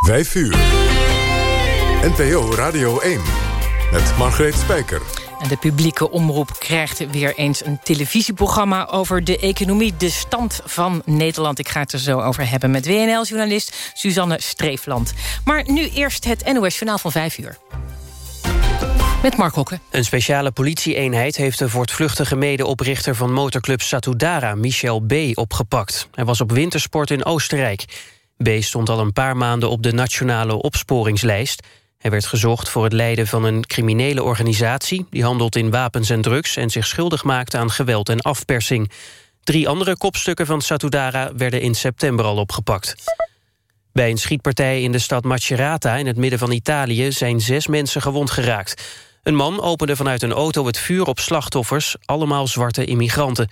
5 uur. NPO Radio 1 met Margreet Spijker. En de publieke omroep krijgt weer eens een televisieprogramma... over de economie, de stand van Nederland. Ik ga het er zo over hebben met WNL-journalist Suzanne Streefland. Maar nu eerst het NOS-journaal van 5 uur. Met Mark Hokke. Een speciale politieeenheid heeft de voortvluchtige medeoprichter van motorclub Satudara, Michel B., opgepakt. Hij was op wintersport in Oostenrijk. B. stond al een paar maanden op de nationale opsporingslijst. Hij werd gezocht voor het leiden van een criminele organisatie... die handelt in wapens en drugs en zich schuldig maakte aan geweld en afpersing. Drie andere kopstukken van Satudara werden in september al opgepakt. Bij een schietpartij in de stad Macerata in het midden van Italië... zijn zes mensen gewond geraakt. Een man opende vanuit een auto het vuur op slachtoffers... allemaal zwarte immigranten.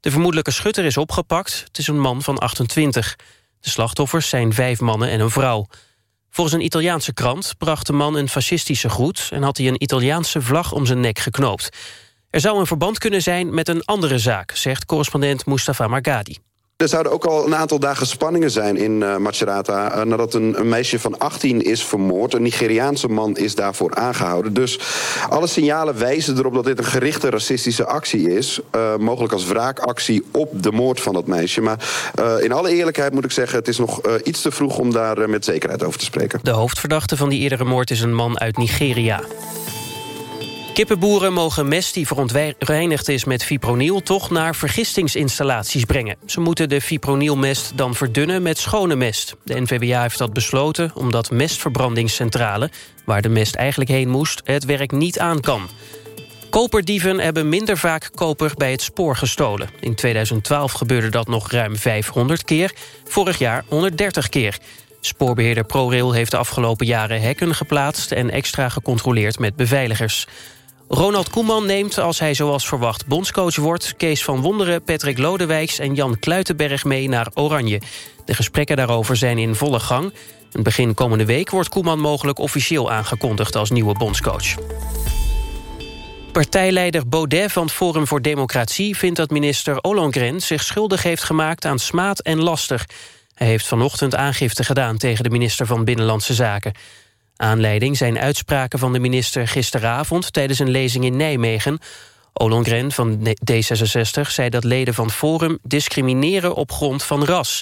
De vermoedelijke schutter is opgepakt. Het is een man van 28. De slachtoffers zijn vijf mannen en een vrouw. Volgens een Italiaanse krant bracht de man een fascistische groet... en had hij een Italiaanse vlag om zijn nek geknoopt. Er zou een verband kunnen zijn met een andere zaak... zegt correspondent Mustafa Margadi. Er zouden ook al een aantal dagen spanningen zijn in uh, Macerata... Uh, nadat een, een, meisje van 18 is vermoord. Een Nigeriaanse man is daarvoor aangehouden. Dus alle signalen wijzen erop dat dit een gerichte racistische actie is. Uh, mogelijk als wraakactie op de moord van dat meisje. Maar in alle eerlijkheid moet ik zeggen... het is nog iets te vroeg om daar met zekerheid over te spreken. De hoofdverdachte van die eerdere moord is een man uit Nigeria. Kippenboeren mogen mest die verontreinigd is met fipronil... toch naar vergistingsinstallaties brengen. Ze moeten de fipronilmest dan verdunnen met schone mest. De NVWA heeft dat besloten omdat mestverbrandingscentrale... waar de mest eigenlijk heen moest, het werk niet aan kan. Koperdieven hebben minder vaak koper bij het spoor gestolen. In 2012 gebeurde dat nog ruim 500 keer, vorig jaar 130 keer. Spoorbeheerder ProRail heeft de afgelopen jaren hekken geplaatst... en extra gecontroleerd met beveiligers. Ronald Koeman neemt, als hij zoals verwacht bondscoach wordt... Kees van Wonderen, Patrick Lodewijks en Jan Kluitenberg mee naar Oranje. De gesprekken daarover zijn in volle gang. Begin komende week wordt Koeman mogelijk officieel aangekondigd... als nieuwe bondscoach. Partijleider Baudet van het Forum voor Democratie... vindt dat minister Ollongren zich schuldig heeft gemaakt aan smaad en laster. Hij heeft vanochtend aangifte gedaan tegen de minister van Binnenlandse Zaken. Aanleiding zijn uitspraken van de minister gisteravond... tijdens een lezing in Nijmegen. Ollongren van D66 zei dat leden van Forum... discrimineren op grond van ras.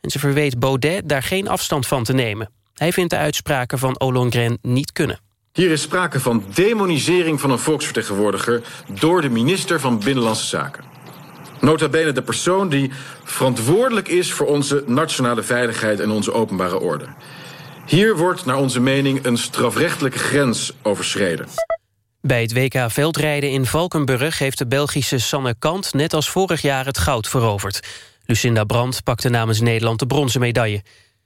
En ze verweet Baudet daar geen afstand van te nemen. Hij vindt de uitspraken van Ollongren niet kunnen. Hier is sprake van demonisering van een volksvertegenwoordiger... door de minister van Binnenlandse Zaken. Nota bene de persoon die verantwoordelijk is... voor onze nationale veiligheid en onze openbare orde. Hier wordt naar onze mening een strafrechtelijke grens overschreden. Bij het WK veldrijden in Valkenburg heeft de Belgische Sanne Kant... net als vorig jaar het goud veroverd. Lucinda Brandt pakte namens Nederland de bronzen medaille.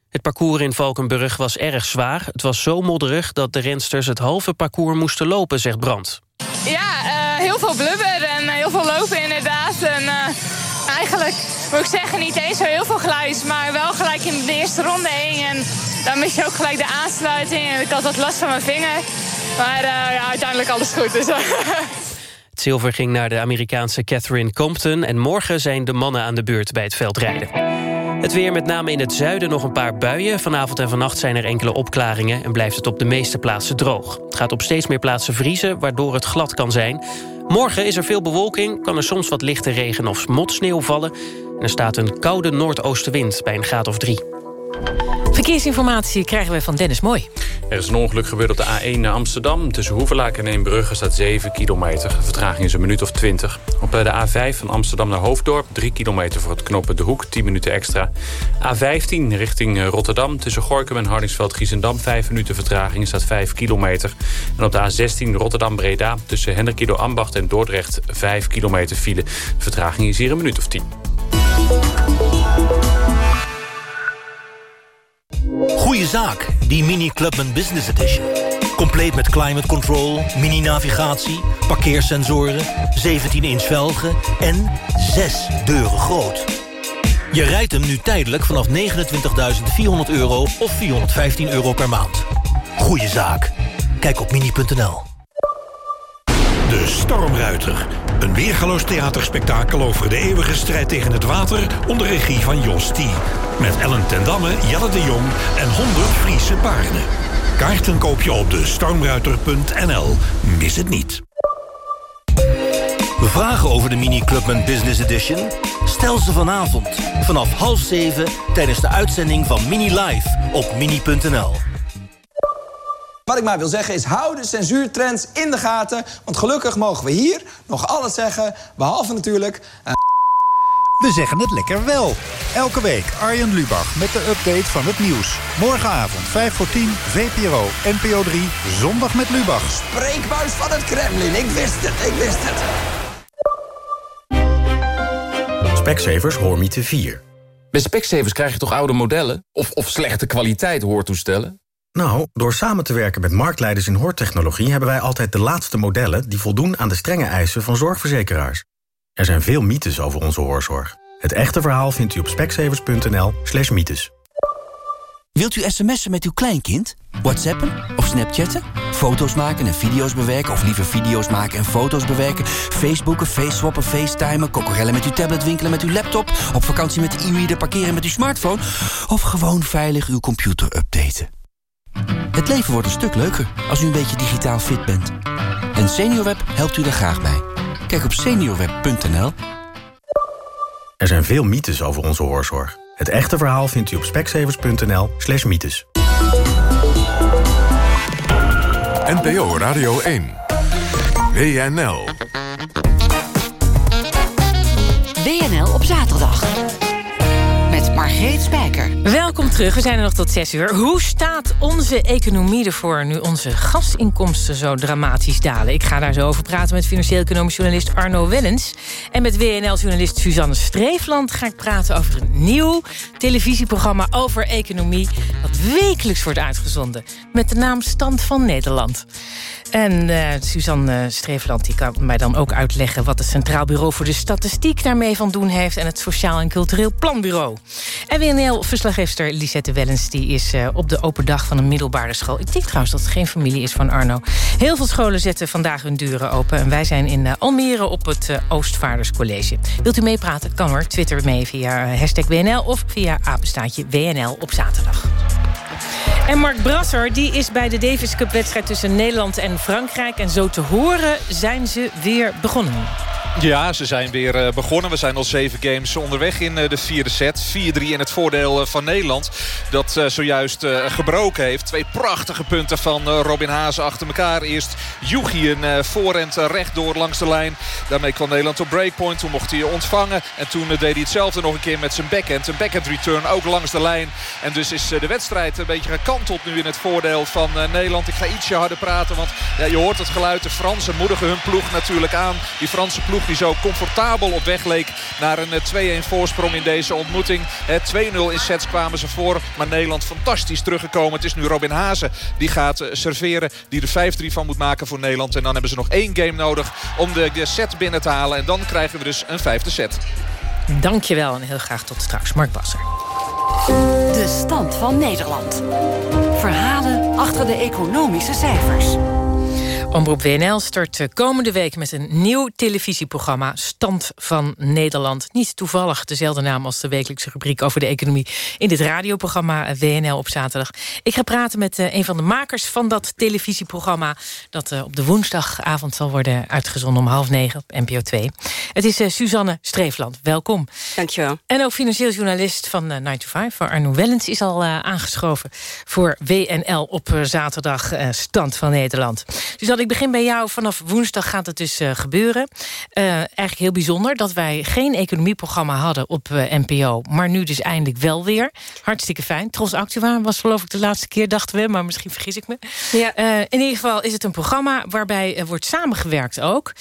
Het parcours in Valkenburg was erg zwaar. Het was zo modderig dat de rensters het halve parcours moesten lopen, zegt Brandt. Ja, uh, heel veel blubber en heel veel lopen inderdaad. Moet ik zeggen, niet eens zo heel veel geluid... maar wel gelijk in de eerste ronde heen. En dan mis je ook gelijk de aansluiting. En ik had wat last van mijn vinger. Maar uh, ja, uiteindelijk alles goed. Dus, het zilver ging naar de Amerikaanse Catherine Compton... en morgen zijn de mannen aan de beurt bij het veldrijden. Het weer met name in het zuiden nog een paar buien. Vanavond en vannacht zijn er enkele opklaringen... en blijft het op de meeste plaatsen droog. Het gaat op steeds meer plaatsen vriezen, waardoor het glad kan zijn. Morgen is er veel bewolking, kan er soms wat lichte regen of motsneeuw vallen... en er staat een koude noordoostenwind bij een graad of drie. Verkeersinformatie krijgen we van Dennis Mooi. Er is een ongeluk gebeurd op de A1 naar Amsterdam. Tussen Hoevelaak en Eembrugge staat 7 kilometer. De vertraging is een minuut of 20. Op de A5 van Amsterdam naar Hoofddorp. 3 kilometer voor het knoppen De Hoek. 10 minuten extra. A15 richting Rotterdam. Tussen Gorkum en Hardingsveld-Giezendam. 5 minuten vertraging staat 5 kilometer. En op de A16 Rotterdam-Breda. Tussen Hendrikido Ambacht en Dordrecht. 5 kilometer file. De vertraging is hier een minuut of 10. Goeie zaak, die Mini Clubman Business Edition. Compleet met climate control, mini-navigatie, parkeersensoren... 17-inch velgen en 6 deuren groot. Je rijdt hem nu tijdelijk vanaf 29.400 euro of 415 euro per maand. Goeie zaak. Kijk op mini.nl. De Stormruiter Een weergaloos theaterspektakel over de eeuwige strijd tegen het water... onder regie van Jos T. Met Ellen ten Damme, Jelle de Jong en 100 Friese paarden. Kaarten koop je op de stormruiter.nl. Mis het niet. Vragen over de Mini Clubman Business Edition? Stel ze vanavond vanaf half zeven tijdens de uitzending van Mini Live op mini.nl. Wat ik maar wil zeggen is, hou de censuurtrends in de gaten... want gelukkig mogen we hier nog alles zeggen, behalve natuurlijk... Uh... We zeggen het lekker wel. Elke week Arjen Lubach met de update van het nieuws. Morgenavond 5 voor 10, VPRO, NPO 3, zondag met Lubach. Spreekbuis van het Kremlin, ik wist het, ik wist het. Specsavers Hoormiete 4. Bij Specsavers krijg je toch oude modellen? Of, of slechte kwaliteit hoortoestellen? Nou, door samen te werken met marktleiders in hoortechnologie... hebben wij altijd de laatste modellen die voldoen aan de strenge eisen van zorgverzekeraars. Er zijn veel mythes over onze hoorzorg. Het echte verhaal vindt u op speksevers.nl slash mythes. Wilt u sms'en met uw kleinkind? Whatsappen of snapchatten? Foto's maken en video's bewerken of liever video's maken en foto's bewerken? Facebooken, faceswappen, facetimen, kokorellen met uw tablet, winkelen met uw laptop... op vakantie met de e-reader, parkeren met uw smartphone... of gewoon veilig uw computer updaten? Het leven wordt een stuk leuker als u een beetje digitaal fit bent. En SeniorWeb helpt u daar graag bij. Kijk op seniorweb.nl. Er zijn veel mythes over onze hoorzorg. Het echte verhaal vindt u op speksevers.nl slash mythes. NPO Radio 1. WNL. WNL op zaterdag. Margreet Spijker. Welkom terug, we zijn er nog tot 6 uur. Hoe staat onze economie ervoor nu onze gasinkomsten zo dramatisch dalen? Ik ga daar zo over praten met financieel-economisch journalist Arno Wellens. En met WNL-journalist Suzanne Streefland ga ik praten over een nieuw televisieprogramma over economie... dat wekelijks wordt uitgezonden met de naam Stand van Nederland. En uh, Suzanne Streefland die kan mij dan ook uitleggen... wat het Centraal Bureau voor de Statistiek daarmee van doen heeft... en het Sociaal en Cultureel Planbureau. En WNL-verslaggeefster Lisette Wellens die is uh, op de open dag van een middelbare school. Ik denk trouwens dat het geen familie is van Arno. Heel veel scholen zetten vandaag hun deuren open. En wij zijn in uh, Almere op het Oostvaarderscollege. Wilt u meepraten? Kan hoor. Twitter mee via hashtag WNL of via apenstaatje WNL op zaterdag. En Mark Brasser die is bij de Davis Cup wedstrijd tussen Nederland en Frankrijk. En zo te horen zijn ze weer begonnen. Ja, ze zijn weer begonnen. We zijn al zeven games onderweg in de vierde set. 4-3 in het voordeel van Nederland. Dat zojuist gebroken heeft. Twee prachtige punten van Robin Hazen achter elkaar. Eerst Yugi een voorhand rechtdoor langs de lijn. Daarmee kwam Nederland op breakpoint. Toen mocht hij ontvangen. En toen deed hij hetzelfde nog een keer met zijn backhand. Een backhand return ook langs de lijn. En dus is de wedstrijd een beetje gekanteld nu in het voordeel van Nederland. Ik ga ietsje harder praten. Want ja, je hoort het geluid. De Fransen moedigen hun ploeg natuurlijk aan. Die Franse ploeg die zo comfortabel op weg leek naar een 2-1 voorsprong in deze ontmoeting. 2-0 in sets kwamen ze voor, maar Nederland fantastisch teruggekomen. Het is nu Robin Hazen die gaat serveren, die er 5-3 van moet maken voor Nederland. En dan hebben ze nog één game nodig om de, de set binnen te halen. En dan krijgen we dus een vijfde set. Dankjewel en heel graag tot straks. Mark Basser. De stand van Nederland. Verhalen achter de economische cijfers. Omroep WNL start komende week met een nieuw televisieprogramma... Stand van Nederland. Niet toevallig dezelfde naam als de wekelijkse rubriek over de economie... in dit radioprogramma WNL op zaterdag. Ik ga praten met een van de makers van dat televisieprogramma... dat op de woensdagavond zal worden uitgezonden om half negen op NPO 2. Het is Suzanne Streefland. Welkom. Dankjewel. En ook financieel journalist van 9 to 5. Arno Wellens is al aangeschoven voor WNL op zaterdag Stand van Nederland. Dus dat ik begin bij jou. Vanaf woensdag gaat het dus uh, gebeuren. Uh, eigenlijk heel bijzonder dat wij geen economieprogramma hadden op uh, NPO. Maar nu dus eindelijk wel weer. Hartstikke fijn. Tros Actua was geloof ik de laatste keer, dachten we. Maar misschien vergis ik me. Ja. in ieder geval is het een programma waarbij wordt samengewerkt ook.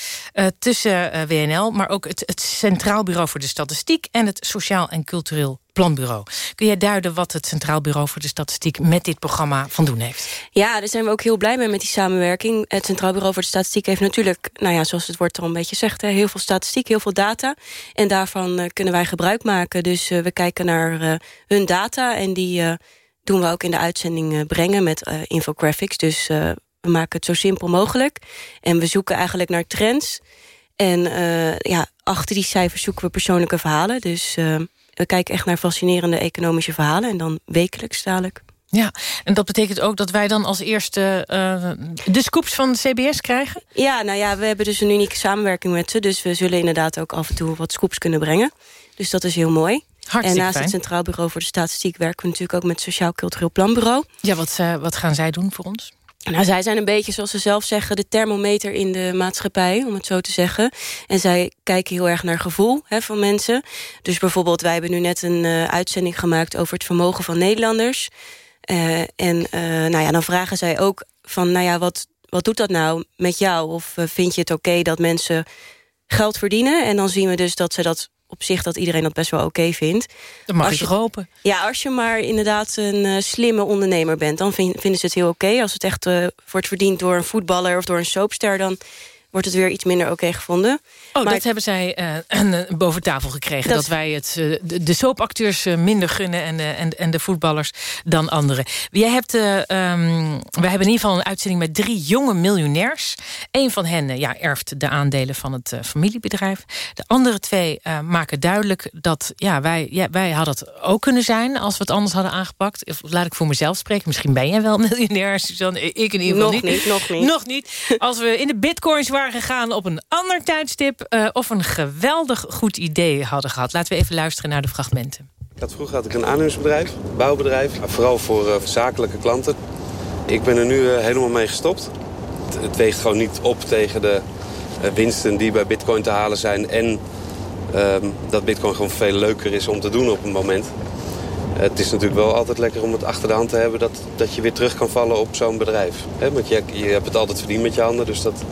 tussen WNL, maar ook het, het Centraal Bureau voor de Statistiek... en het Sociaal en Cultureel Planbureau. Kun jij duiden wat het Centraal Bureau voor de Statistiek... met dit programma van doen heeft? Ja, daar zijn we ook heel blij mee met die samenwerking. Het Centraal Bureau voor de Statistiek heeft natuurlijk... nou ja, zoals het woord al een beetje zegt... heel veel statistiek, heel veel data. En daarvan uh, kunnen wij gebruik maken. Dus uh, we kijken naar uh, hun data... en die doen we ook in de uitzending brengen met infographics. Dus we maken het zo simpel mogelijk. En we zoeken eigenlijk naar trends... En ja, achter die cijfers zoeken we persoonlijke verhalen. Dus we kijken echt naar fascinerende economische verhalen. En dan wekelijks dadelijk. Ja, en dat betekent ook dat wij dan als eerste uh, de scoops van de CBS krijgen? Ja, nou ja, we hebben dus een unieke samenwerking met ze. Dus we zullen inderdaad ook af en toe wat scoops kunnen brengen. Dus dat is heel mooi. Hartstikke en naast fijn. het Centraal Bureau voor de Statistiek... werken we natuurlijk ook met het Sociaal Cultureel Planbureau. Ja, wat, uh, wat gaan zij doen voor ons? Nou, zij zijn een beetje, zoals ze zelf zeggen... de thermometer in de maatschappij, om het zo te zeggen. En zij kijken heel erg naar gevoel hè, van mensen. Dus bijvoorbeeld, wij hebben nu net een uh, uitzending gemaakt... over het vermogen van Nederlanders. Uh, en nou ja, dan vragen zij ook van... nou ja, wat, wat doet dat nou met jou? Of vind je het oké dat mensen geld verdienen? En dan zien we dus dat ze dat op zich dat iedereen dat best wel oké okay vindt. Dat mag als je hopen? Ja, als je maar inderdaad een uh, slimme ondernemer bent... dan vind, vinden ze het heel oké. Okay. Als het echt uh, wordt verdiend door een voetballer of door een soapster... dan wordt het weer iets minder oké okay gevonden. Oh, maar dat hebben zij uh, boven tafel gekregen. Dat, dat wij het, uh, de, de soapacteurs uh, minder gunnen en, en, en de voetballers dan anderen. Jij hebt, um, wij hebben in ieder geval een uitzending met drie jonge miljonairs. Eén van hen ja, erft de aandelen van het familiebedrijf. De andere twee maken duidelijk dat ja, wij, ja, wij hadden het ook kunnen zijn... als we het anders hadden aangepakt. Of, laat ik voor mezelf spreken. Misschien ben jij wel miljonair, Suzanne. Ik in ieder geval nog niet. niet. Nog niet, nog niet. Als we in de bitcoins waren gegaan op een ander tijdstip... Uh, of een geweldig goed idee hadden gehad. Laten we even luisteren naar de fragmenten. Ik had, vroeger had ik een aannemersbedrijf, bouwbedrijf. Vooral voor uh, zakelijke klanten. Ik ben er nu uh, helemaal mee gestopt. Het, het, weegt gewoon niet op tegen de winsten die bij bitcoin te halen zijn... en ehm, dat bitcoin gewoon veel leuker is om te doen op een moment. Het is natuurlijk wel altijd lekker om het achter de hand te hebben... dat, dat je weer terug kan vallen op zo'n bedrijf. He, want je, je hebt het altijd verdiend met je handen, dus dat,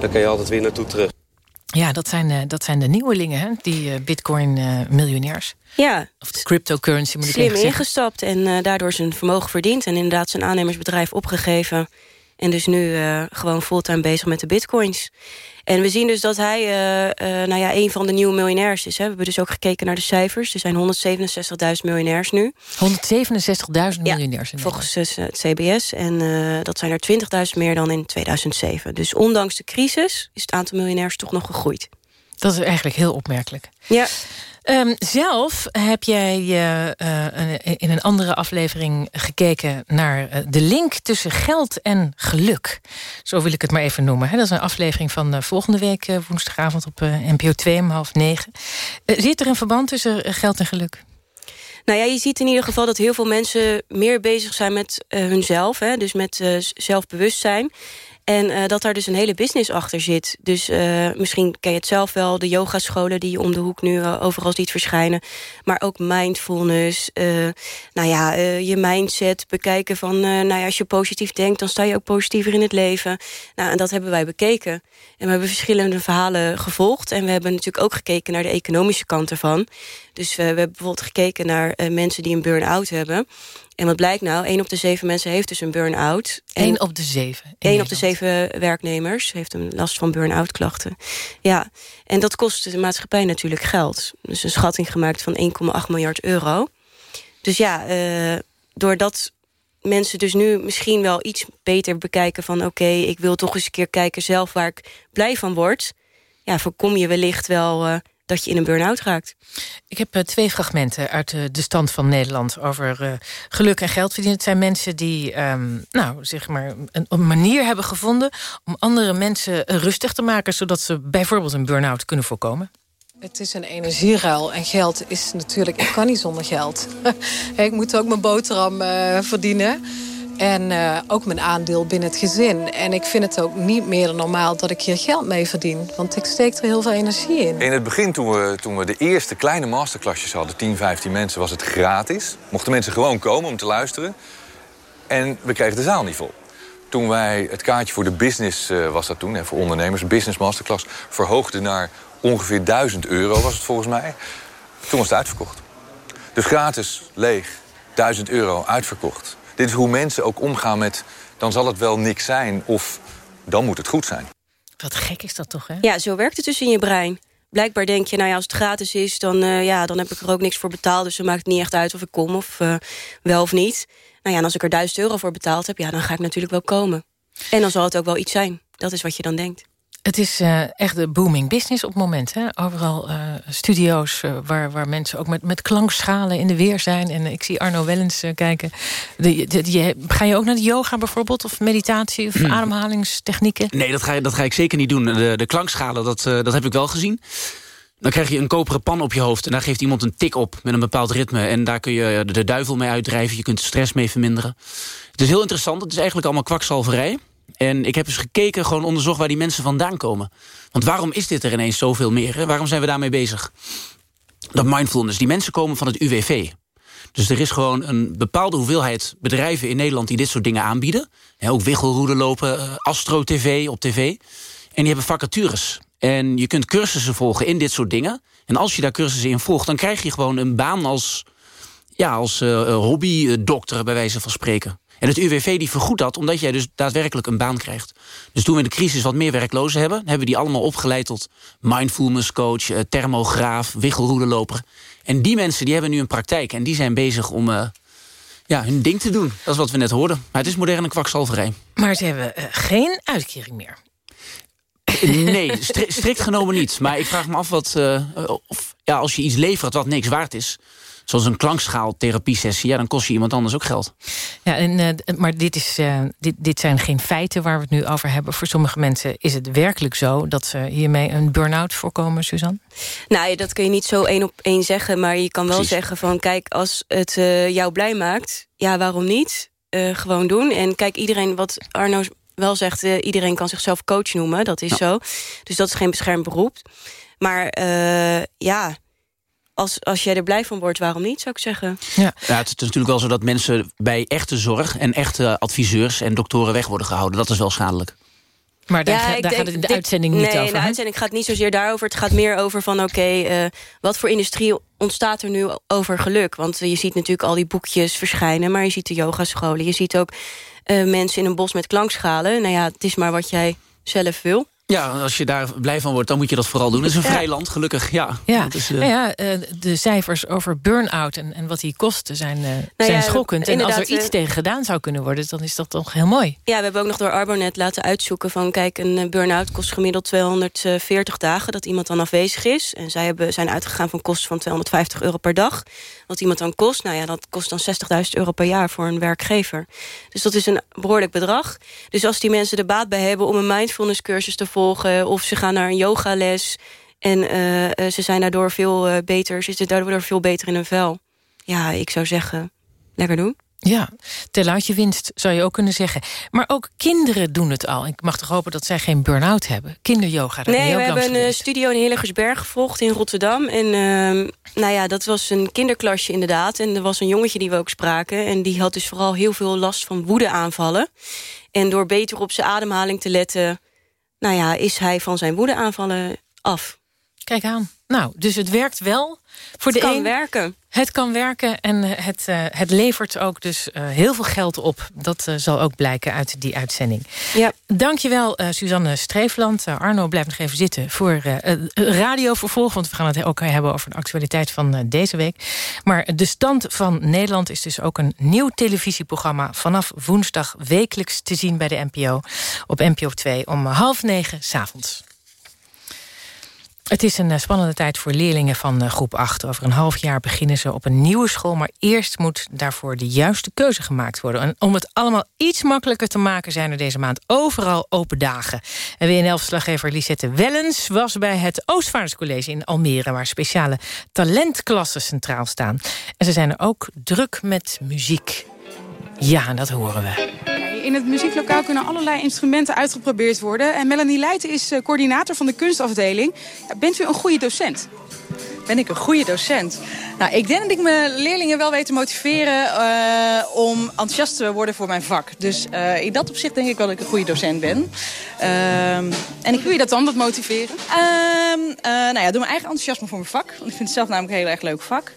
daar kan je altijd weer naartoe terug. Ja, dat zijn, uh, dat zijn de nieuwelingen, hè? die uh, bitcoin-miljonairs. Uh, ja. Of de cryptocurrency, moet Slim ik even ingestapt en daardoor zijn vermogen verdiend... en inderdaad zijn aannemersbedrijf opgegeven... en dus nu gewoon fulltime bezig met de bitcoins. En we zien dus dat hij uh, uh, nou ja, een van de nieuwe miljonairs is. Hè. We hebben dus ook gekeken naar de cijfers. Er zijn 167.000 miljonairs nu. 167.000 miljonairs? Ja, volgens het CBS. En dat zijn er 20.000 meer dan in 2007. Dus ondanks de crisis is het aantal miljonairs toch nog gegroeid. Dat is eigenlijk heel opmerkelijk. Ja. Um, zelf heb jij uh, uh, in een andere aflevering gekeken naar uh, de link tussen geld en geluk. Zo wil ik het maar even noemen. Dat is een aflevering van volgende week woensdagavond op NPO 2 om half negen. zit er een verband tussen geld en geluk? Nou ja, je ziet in ieder geval dat heel veel mensen meer bezig zijn met hunzelf. Hè, dus met zelfbewustzijn. En uh, dat daar dus een hele business achter zit. Dus uh, misschien ken je het zelf wel, de yogascholen die je om de hoek nu uh, overal ziet verschijnen. Maar ook mindfulness, nou ja, je mindset bekijken van... nou ja, als je positief denkt, dan sta je ook positiever in het leven. Nou, en dat hebben wij bekeken. En we hebben verschillende verhalen gevolgd. En we hebben natuurlijk ook gekeken naar de economische kant ervan. Dus we hebben bijvoorbeeld gekeken naar mensen die een burn-out hebben... En wat blijkt nou? 1 op de zeven mensen heeft dus een burn-out. 1 op de zeven? 1 op de zeven werknemers heeft een last van burn-out klachten. Ja, en dat kost de maatschappij natuurlijk geld. Dus een schatting gemaakt van 1,8 miljard euro. Dus ja, uh, doordat mensen dus nu misschien wel iets beter bekijken van... oké, okay, ik wil toch eens een keer kijken zelf waar ik blij van word... ja, voorkom je wellicht wel... Uh, dat je in een burn-out raakt. Ik heb uh, twee fragmenten uit uh, de stand van Nederland... over uh, geluk en geld verdienen. Het zijn mensen die um, nou, zeg maar een, een, manier hebben gevonden... om andere mensen rustig te maken... zodat ze bijvoorbeeld een burn-out kunnen voorkomen. Het is een energieruil en geld is natuurlijk... ik kan niet zonder geld. ik moet ook mijn boterham verdienen... En uh, ook mijn aandeel binnen het gezin. En ik vind het ook niet meer normaal dat ik hier geld mee verdien. Want ik steek er heel veel energie in. In het begin, toen we, toen we de eerste kleine masterclassjes hadden... 10, 15 mensen, was het gratis. Mochten mensen gewoon komen om te luisteren. En we kregen de zaal niet vol. Toen wij het kaartje voor de business, uh, was dat toen, hè, voor ondernemers... business masterclass, verhoogden naar ongeveer 1000 euro, was het volgens mij. Toen was het uitverkocht. Dus gratis, leeg, 1000 euro, uitverkocht. Dit is hoe mensen ook omgaan met... dan zal het wel niks zijn of dan moet het goed zijn. Wat gek is dat toch, hè? Ja, zo werkt het dus in je brein. Blijkbaar denk je, nou ja, als het gratis is... dan, uh, ja, dan heb ik er ook niks voor betaald... dus dan maakt het niet echt uit of ik kom of uh, wel of niet. Nou ja, en als ik er 1000 euro voor betaald heb... ja, dan ga ik natuurlijk wel komen. En dan zal het ook wel iets zijn. Dat is wat je dan denkt. Het is uh, echt de booming business op het moment. Hè? Overal uh, studio's uh, waar, waar mensen ook met, met klankschalen in de weer zijn. En ik zie Arno Wellens kijken. De, de, de, ga je ook naar de yoga bijvoorbeeld? Of meditatie of hmm. ademhalingstechnieken? Nee, dat ga, dat ga ik zeker niet doen. De, de klankschalen, dat, dat heb ik wel gezien. Dan krijg je een koperen pan op je hoofd en daar geeft iemand een tik op met een bepaald ritme. En daar kun je de duivel mee uitdrijven, je kunt stress mee verminderen. Het is heel interessant, het is eigenlijk allemaal kwakzalverij. En ik heb eens gekeken, gewoon onderzocht waar die mensen vandaan komen. Want waarom is dit er ineens zoveel meer? Waarom zijn we daarmee bezig? Dat mindfulness, die mensen komen van het UWV. Dus er is gewoon een bepaalde hoeveelheid bedrijven in Nederland... die dit soort dingen aanbieden. ook wiggelroeden lopen, eh, Astro TV op tv. En die hebben vacatures. En je kunt cursussen volgen in dit soort dingen. En als je daar cursussen in volgt... dan krijg je gewoon een baan als, ja, als uh, hobbydokter, bij wijze van spreken. En het UWV die vergoedt dat omdat jij dus daadwerkelijk een baan krijgt. Dus toen we in de crisis wat meer werklozen hebben... hebben we die allemaal opgeleid tot mindfulness coach, eh, thermograaf, wiggelroedeloper. En die mensen die hebben nu een praktijk en die zijn bezig om... Uh, ja, hun ding te doen. Dat is wat we net hoorden. Maar het is moderne kwakzalverij. Maar ze hebben uh, geen uitkering meer. Nee, strikt genomen niet. Maar ik vraag me af wat... Uh, of, ja, als je iets levert wat niks waard is zoals een klankschaaltherapiesessie... ja, dan kost je iemand anders ook geld. Ja, en, uh, maar dit, is, uh, dit, dit zijn geen feiten waar we het nu over hebben. Voor sommige mensen is het werkelijk zo... dat ze hiermee een burn-out voorkomen, Suzanne? Nou, dat kun je niet zo één op één zeggen. Maar je kan wel zeggen van... kijk, als het uh, jou blij maakt, ja, waarom niet? gewoon doen. En kijk, iedereen, wat Arno wel zegt... iedereen kan zichzelf coach noemen, dat is ja. zo. Dus dat is geen beschermd beroep. Maar ja als, als jij er blij van wordt, waarom niet, zou ik zeggen. Ja. ja. het is natuurlijk wel zo dat mensen bij echte zorg... en echte adviseurs en doktoren weg worden gehouden. Dat is wel schadelijk. Maar daar, ja, daar gaat het in de uitzending niet nee, over. de uitzending gaat niet zozeer daarover. Het gaat meer over van, oké, okay, uh, wat voor industrie ontstaat er nu over geluk? Want uh, je ziet natuurlijk al die boekjes verschijnen... maar je ziet de yogascholen. Je ziet ook uh, mensen in een bos met klankschalen. Nou ja, het is maar wat jij zelf wil. Ja, als je daar blij van wordt, dan moet je dat vooral doen. Het is een vrij land, gelukkig. Ja, ja. Is, uh... ja de cijfers over burn-out en, en wat die kosten zijn, uh, nou zijn ja, schokkend. En als er iets tegen gedaan zou kunnen worden, dan is dat toch heel mooi. Ja, we hebben ook nog door Arbonet laten uitzoeken van... kijk, een burn-out kost gemiddeld 240 dagen dat iemand dan afwezig is. En zij hebben, zijn uitgegaan van kosten van 250 euro per dag. Wat iemand dan kost, nou ja, dat kost dan 60.000 euro per jaar voor een werkgever. Dus dat is een behoorlijk bedrag. Dus als die mensen er baat bij hebben om een mindfulness cursus te volgen... of ze gaan naar een yogales en uh, ze zijn daardoor veel uh, beter... ze zitten daardoor veel beter in hun vel. Ja, ik zou zeggen, lekker doen. Ja, tel uit je winst, zou je ook kunnen zeggen. Maar ook kinderen doen het al. Ik mag toch hopen dat zij geen burn-out hebben? Kinderyoga, Nee, we hebben een studio in Hillegersberg gevolgd in Rotterdam. En uh, nou ja, dat was een kinderklasje inderdaad. En er was een jongetje die we ook spraken. En die had dus vooral heel veel last van woedeaanvallen. En door beter op zijn ademhaling te letten... nou ja, is hij van zijn woedeaanvallen af. Kijk aan. Nou, dus het werkt wel voor het de kan een. werken. Het kan werken en het, uh, het levert ook dus uh, heel veel geld op. Dat uh, zal ook blijken uit die uitzending. Ja. Dankjewel Suzanne Streefland. Arno, blijf nog even zitten voor radiovervolg. Want we gaan het ook hebben over de actualiteit van deze week. Maar de stand van Nederland is dus ook een nieuw televisieprogramma... vanaf woensdag wekelijks te zien bij de NPO. Op NPO 2 om half negen s'avonds. Het is een spannende tijd voor leerlingen van groep 8. Over een half jaar beginnen ze op een nieuwe school... maar eerst moet daarvoor de juiste keuze gemaakt worden. En om het allemaal iets makkelijker te maken... zijn er deze maand overal open dagen. En WNL-verslaggever Lisette Wellens was bij het Oostvaarderscollege in Almere... waar speciale talentklassen centraal staan. En ze zijn er ook druk met muziek. Ja, dat horen we. In het muzieklokaal kunnen allerlei instrumenten uitgeprobeerd worden. En Melanie Leijten is coördinator van de kunstafdeling. Bent u een goede docent? Ben ik een goede docent? Nou, ik denk dat ik mijn leerlingen wel weet te motiveren uh, om enthousiast te worden voor mijn vak. Dus uh, in dat opzicht denk ik wel dat ik een goede docent ben. Uh, en ik... Hoe doe je dat dan, dat motiveren? nou ja, door mijn eigen enthousiasme voor mijn vak. Want ik vind het zelf namelijk een heel erg leuk vak.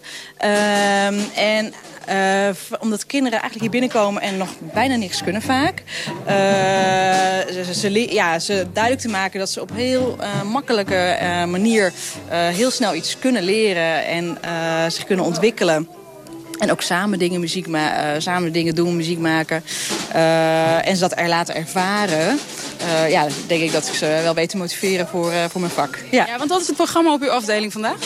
en uh, omdat kinderen eigenlijk hier binnenkomen en nog bijna niks kunnen vaak. Uh, ze, ja, ze duidelijk te maken dat ze op heel uh, makkelijke manier heel snel iets kunnen leren en zich kunnen ontwikkelen. En ook samen dingen, muziek ma samen dingen doen, muziek maken. en ze dat er laten ervaren. eh, ja, denk ik dat ik ze wel weet te motiveren voor, eh, voor mijn vak. Ja. ja, want wat is het programma op uw afdeling vandaag?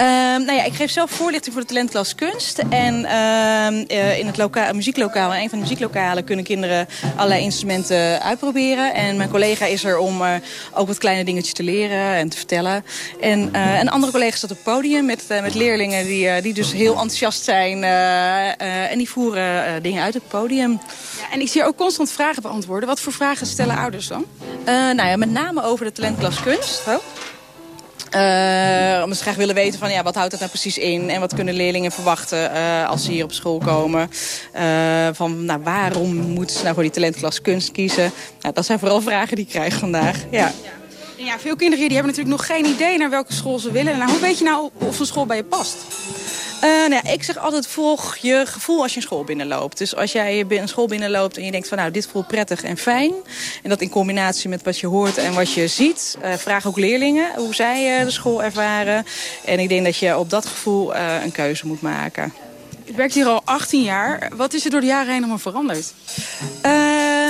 Ehm, nou ja, ik geef zelf voorlichting voor de talentklas kunst. En ehm, eh, in het loka muzieklokaal, in een van de muzieklokalen, kunnen kinderen allerlei instrumenten uitproberen. En mijn collega is er om eh, ook wat kleine dingetjes te leren en te vertellen. En een andere collega staat op het podium met, met leerlingen die, die dus heel enthousiast zijn. en die voeren dingen uit op het podium. Ja, en ik zie ook constant vragen beantwoorden. Wat voor vragen stellen ouders dan? nou ja, met name over de talentklas kunst. Oh. Uh, omdat ze graag willen weten van ja, wat houdt het nou precies in en wat kunnen leerlingen verwachten uh, als ze hier op school komen. Uh, van nou, waarom moeten ze nou voor die talentklas kunst kiezen? Nou, dat zijn vooral vragen die ik krijg vandaag. Ja. Ja, veel kinderen hier die hebben natuurlijk nog geen idee naar welke school ze willen. Nou, hoe weet je nou of een school bij je past? Uh, nou ja, ik zeg altijd volg je gevoel als je een school binnenloopt. Dus als jij een school binnenloopt en je denkt van nou dit voelt prettig en fijn. En dat in combinatie met wat je hoort en wat je ziet. Uh, vraag ook leerlingen hoe zij uh, de school ervaren. En ik denk dat je op dat gevoel een keuze moet maken. Je werkt hier al 18 jaar. Wat is er door de jaren heen allemaal veranderd?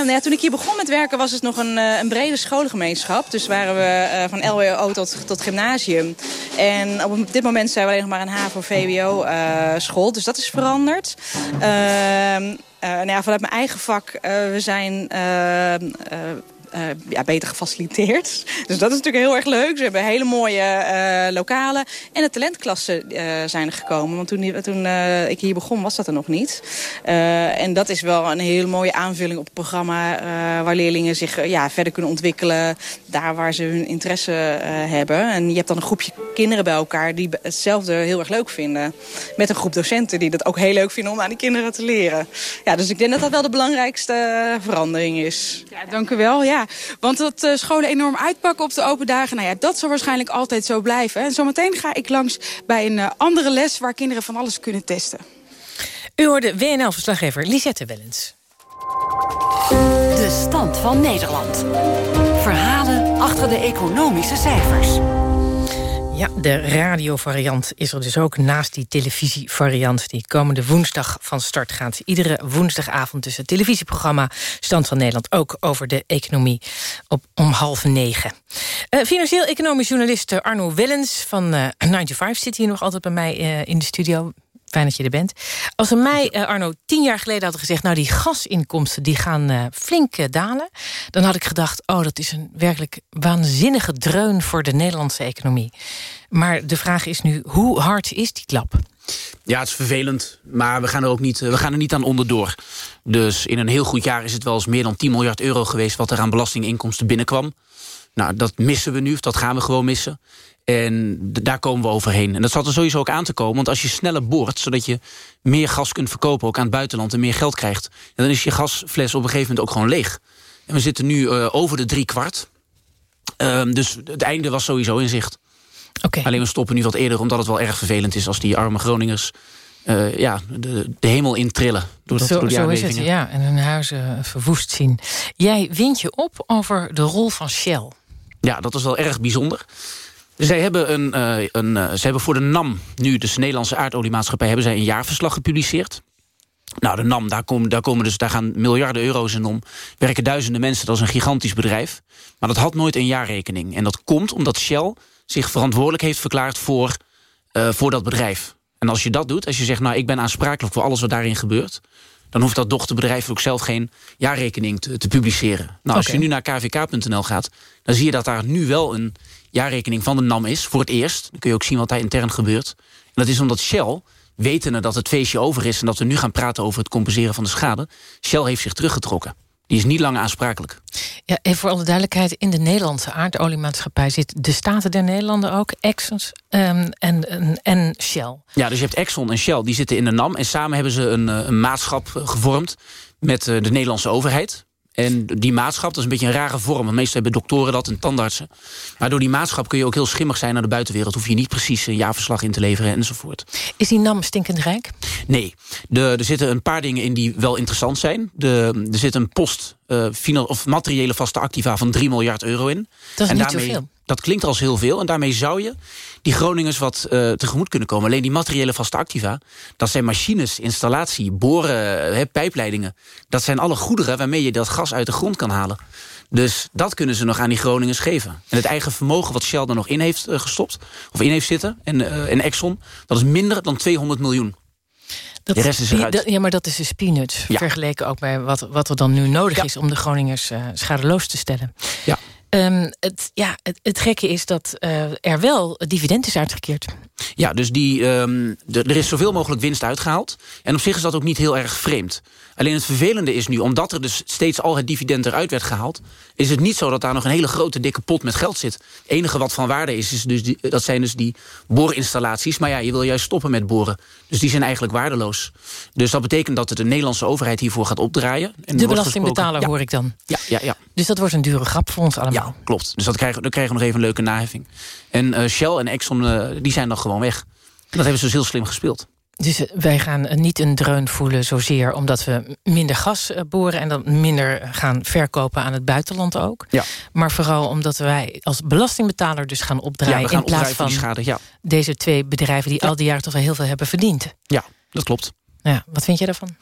Uh, nou ja, toen ik hier begon met werken was het nog een, een brede scholengemeenschap. Dus waren we uh, van LWO tot, tot gymnasium. En op dit moment zijn we alleen nog maar een HAVO-VWO-school. Uh, dus dat is veranderd. nou ja, vanuit mijn eigen vak, we zijn uh, ja, beter gefaciliteerd. Dus dat is natuurlijk heel erg leuk. Ze hebben hele mooie uh, lokalen. En de talentklassen uh, zijn er gekomen. Want toen, toen ik hier begon was dat er nog niet. en dat is wel een hele mooie aanvulling op het programma... waar leerlingen zich ja, verder kunnen ontwikkelen. Daar waar ze hun interesse hebben. En je hebt dan een groepje kinderen bij elkaar... die hetzelfde heel erg leuk vinden. Met een groep docenten die dat ook heel leuk vinden... om aan die kinderen te leren. Ja, dus ik denk dat dat wel de belangrijkste verandering is. Ja, dank u wel. Ja, want dat uh, scholen enorm uitpakken op de open dagen... nou ja, dat zal waarschijnlijk altijd zo blijven. En zometeen ga ik langs bij een uh, andere les... waar kinderen van alles kunnen testen. U hoorde WNL-verslaggever Lisette Wellens. De stand van Nederland. Verhalen achter de economische cijfers. Ja, de radiovariant is er dus ook naast die televisievariant... die komende woensdag van start gaat. Iedere woensdagavond dus het televisieprogramma Stand van Nederland... ook over de economie op, om half negen. Uh, Financieel-economisch journalist Arno Wellens van uh, 9 to 5 zit hier nog altijd bij mij uh, in de studio. Fijn dat je er bent. Als ze mij, uh, Arno, tien jaar geleden hadden gezegd... nou, die gasinkomsten die gaan uh, flink uh, dalen... dan had ik gedacht, oh, dat is een werkelijk waanzinnige dreun... voor de Nederlandse economie. Maar de vraag is nu, hoe hard is die klap? Ja, het is vervelend, maar we gaan er ook niet, we gaan er niet aan onderdoor. Dus in een heel goed jaar is het wel eens meer dan 10 miljard euro geweest... wat er aan belastinginkomsten binnenkwam. Nou, dat missen we nu, of dat gaan we gewoon missen. En daar komen we overheen. En dat zat er sowieso ook aan te komen. Want als je sneller boort, zodat je meer gas kunt verkopen... ook aan het buitenland en meer geld krijgt... dan is je gasfles op een gegeven moment ook gewoon leeg. En we zitten nu uh, over de drie kwart. Uh, dus het einde was sowieso in zicht. Okay. Alleen we stoppen nu wat eerder, omdat het wel erg vervelend is... als die arme Groningers uh, ja, de, de hemel intrillen. Door, dat, zo, door die zo is het, ja. En hun huizen verwoest zien. Jij wint je op over de rol van Shell. Ja, dat is wel erg bijzonder. Zij hebben, een, uh, een, uh, ze hebben voor de NAM, nu dus de Nederlandse aardoliemaatschappij... hebben zij een jaarverslag gepubliceerd. Nou, de NAM, daar, komen, daar, komen dus, daar gaan miljarden euro's in om. Werken duizenden mensen, dat is een gigantisch bedrijf. Maar dat had nooit een jaarrekening. En dat komt omdat Shell zich verantwoordelijk heeft verklaard voor, uh, voor dat bedrijf. En als je dat doet, als je zegt... nou, ik ben aansprakelijk voor alles wat daarin gebeurt... dan hoeft dat dochterbedrijf ook zelf geen jaarrekening te, te publiceren. Nou, okay. als je nu naar kvk.nl gaat... dan zie je dat daar nu wel een jaarrekening van de NAM is, voor het eerst. Dan kun je ook zien wat daar intern gebeurt. En dat is omdat Shell, wetende dat het feestje over is... en dat we nu gaan praten over het compenseren van de schade... Shell heeft zich teruggetrokken. Die is niet langer aansprakelijk. Ja, en voor alle duidelijkheid, in de Nederlandse aardoliemaatschappij... zit de Staten der Nederlanden ook, Exxon um, en, en, en, Shell. Ja, dus je hebt Exxon en Shell, die zitten in de NAM... en samen hebben ze een, een maatschap gevormd met de Nederlandse overheid... En die maatschap, dat is een beetje een rare vorm. Want meestal hebben doktoren dat en tandartsen. Maar door die maatschap kun je ook heel schimmig zijn naar de buitenwereld. Hoef je niet precies een jaarverslag in te leveren enzovoort. Is die NAM stinkend rijk? Nee. De, er zitten een paar dingen in die wel interessant zijn. De, er zit een post uh, of materiële vaste activa van 3 miljard euro in. Dat is en niet daarmee, zoveel. Dat klinkt als heel veel. En daarmee zou je die Groningers wat uh, tegemoet kunnen komen. Alleen die materiële vaste activa, dat zijn machines, installatie, boren, uh, pijpleidingen. Dat zijn alle goederen waarmee je dat gas uit de grond kan halen. Dus dat kunnen ze nog aan die Groningers geven. En het eigen vermogen wat Shell er nog in heeft uh, gestopt, of in heeft zitten, en, en Exxon, dat is minder dan 200 miljoen. Dat de rest is eruit. Ja, maar dat is dus peanuts. Ja. Vergeleken ook bij wat, wat er dan nu nodig ja. is... om de Groningers uh, schadeloos te stellen. Ja. Um, het, ja, het, het, gekke is dat uh, er wel dividend is uitgekeerd. Ja, dus die, um, de, er is zoveel mogelijk winst uitgehaald. En op zich is dat ook niet heel erg vreemd. Alleen het vervelende is nu, omdat er dus steeds al het dividend eruit werd gehaald... is het niet zo dat daar nog een hele grote dikke pot met geld zit. Het enige wat van waarde is, is dus die, dat zijn dus die boorinstallaties. Maar ja, je wil juist stoppen met boren. Dus die zijn eigenlijk waardeloos. Dus dat betekent dat het de Nederlandse overheid hiervoor gaat opdraaien. En de belastingbetaler ja. hoor ik dan. Ja, ja, ja. Dus dat wordt een dure grap voor ons allemaal. Ja, klopt. Dus dat krijgen, dan krijgen we nog even een leuke naheffing. En uh, Shell en Exxon, uh, die zijn dan gewoon weg. En dat hebben ze dus heel slim gespeeld. Dus wij gaan niet een dreun voelen zozeer omdat we minder gas boren... en dan minder gaan verkopen aan het buitenland ook. Ja. Maar vooral omdat wij als belastingbetaler dus gaan opdraaien... Ja, gaan in plaats van schade, ja. deze twee bedrijven... die al die jaren toch wel heel veel hebben verdiend. Ja, dat klopt. Ja, wat vind jij daarvan?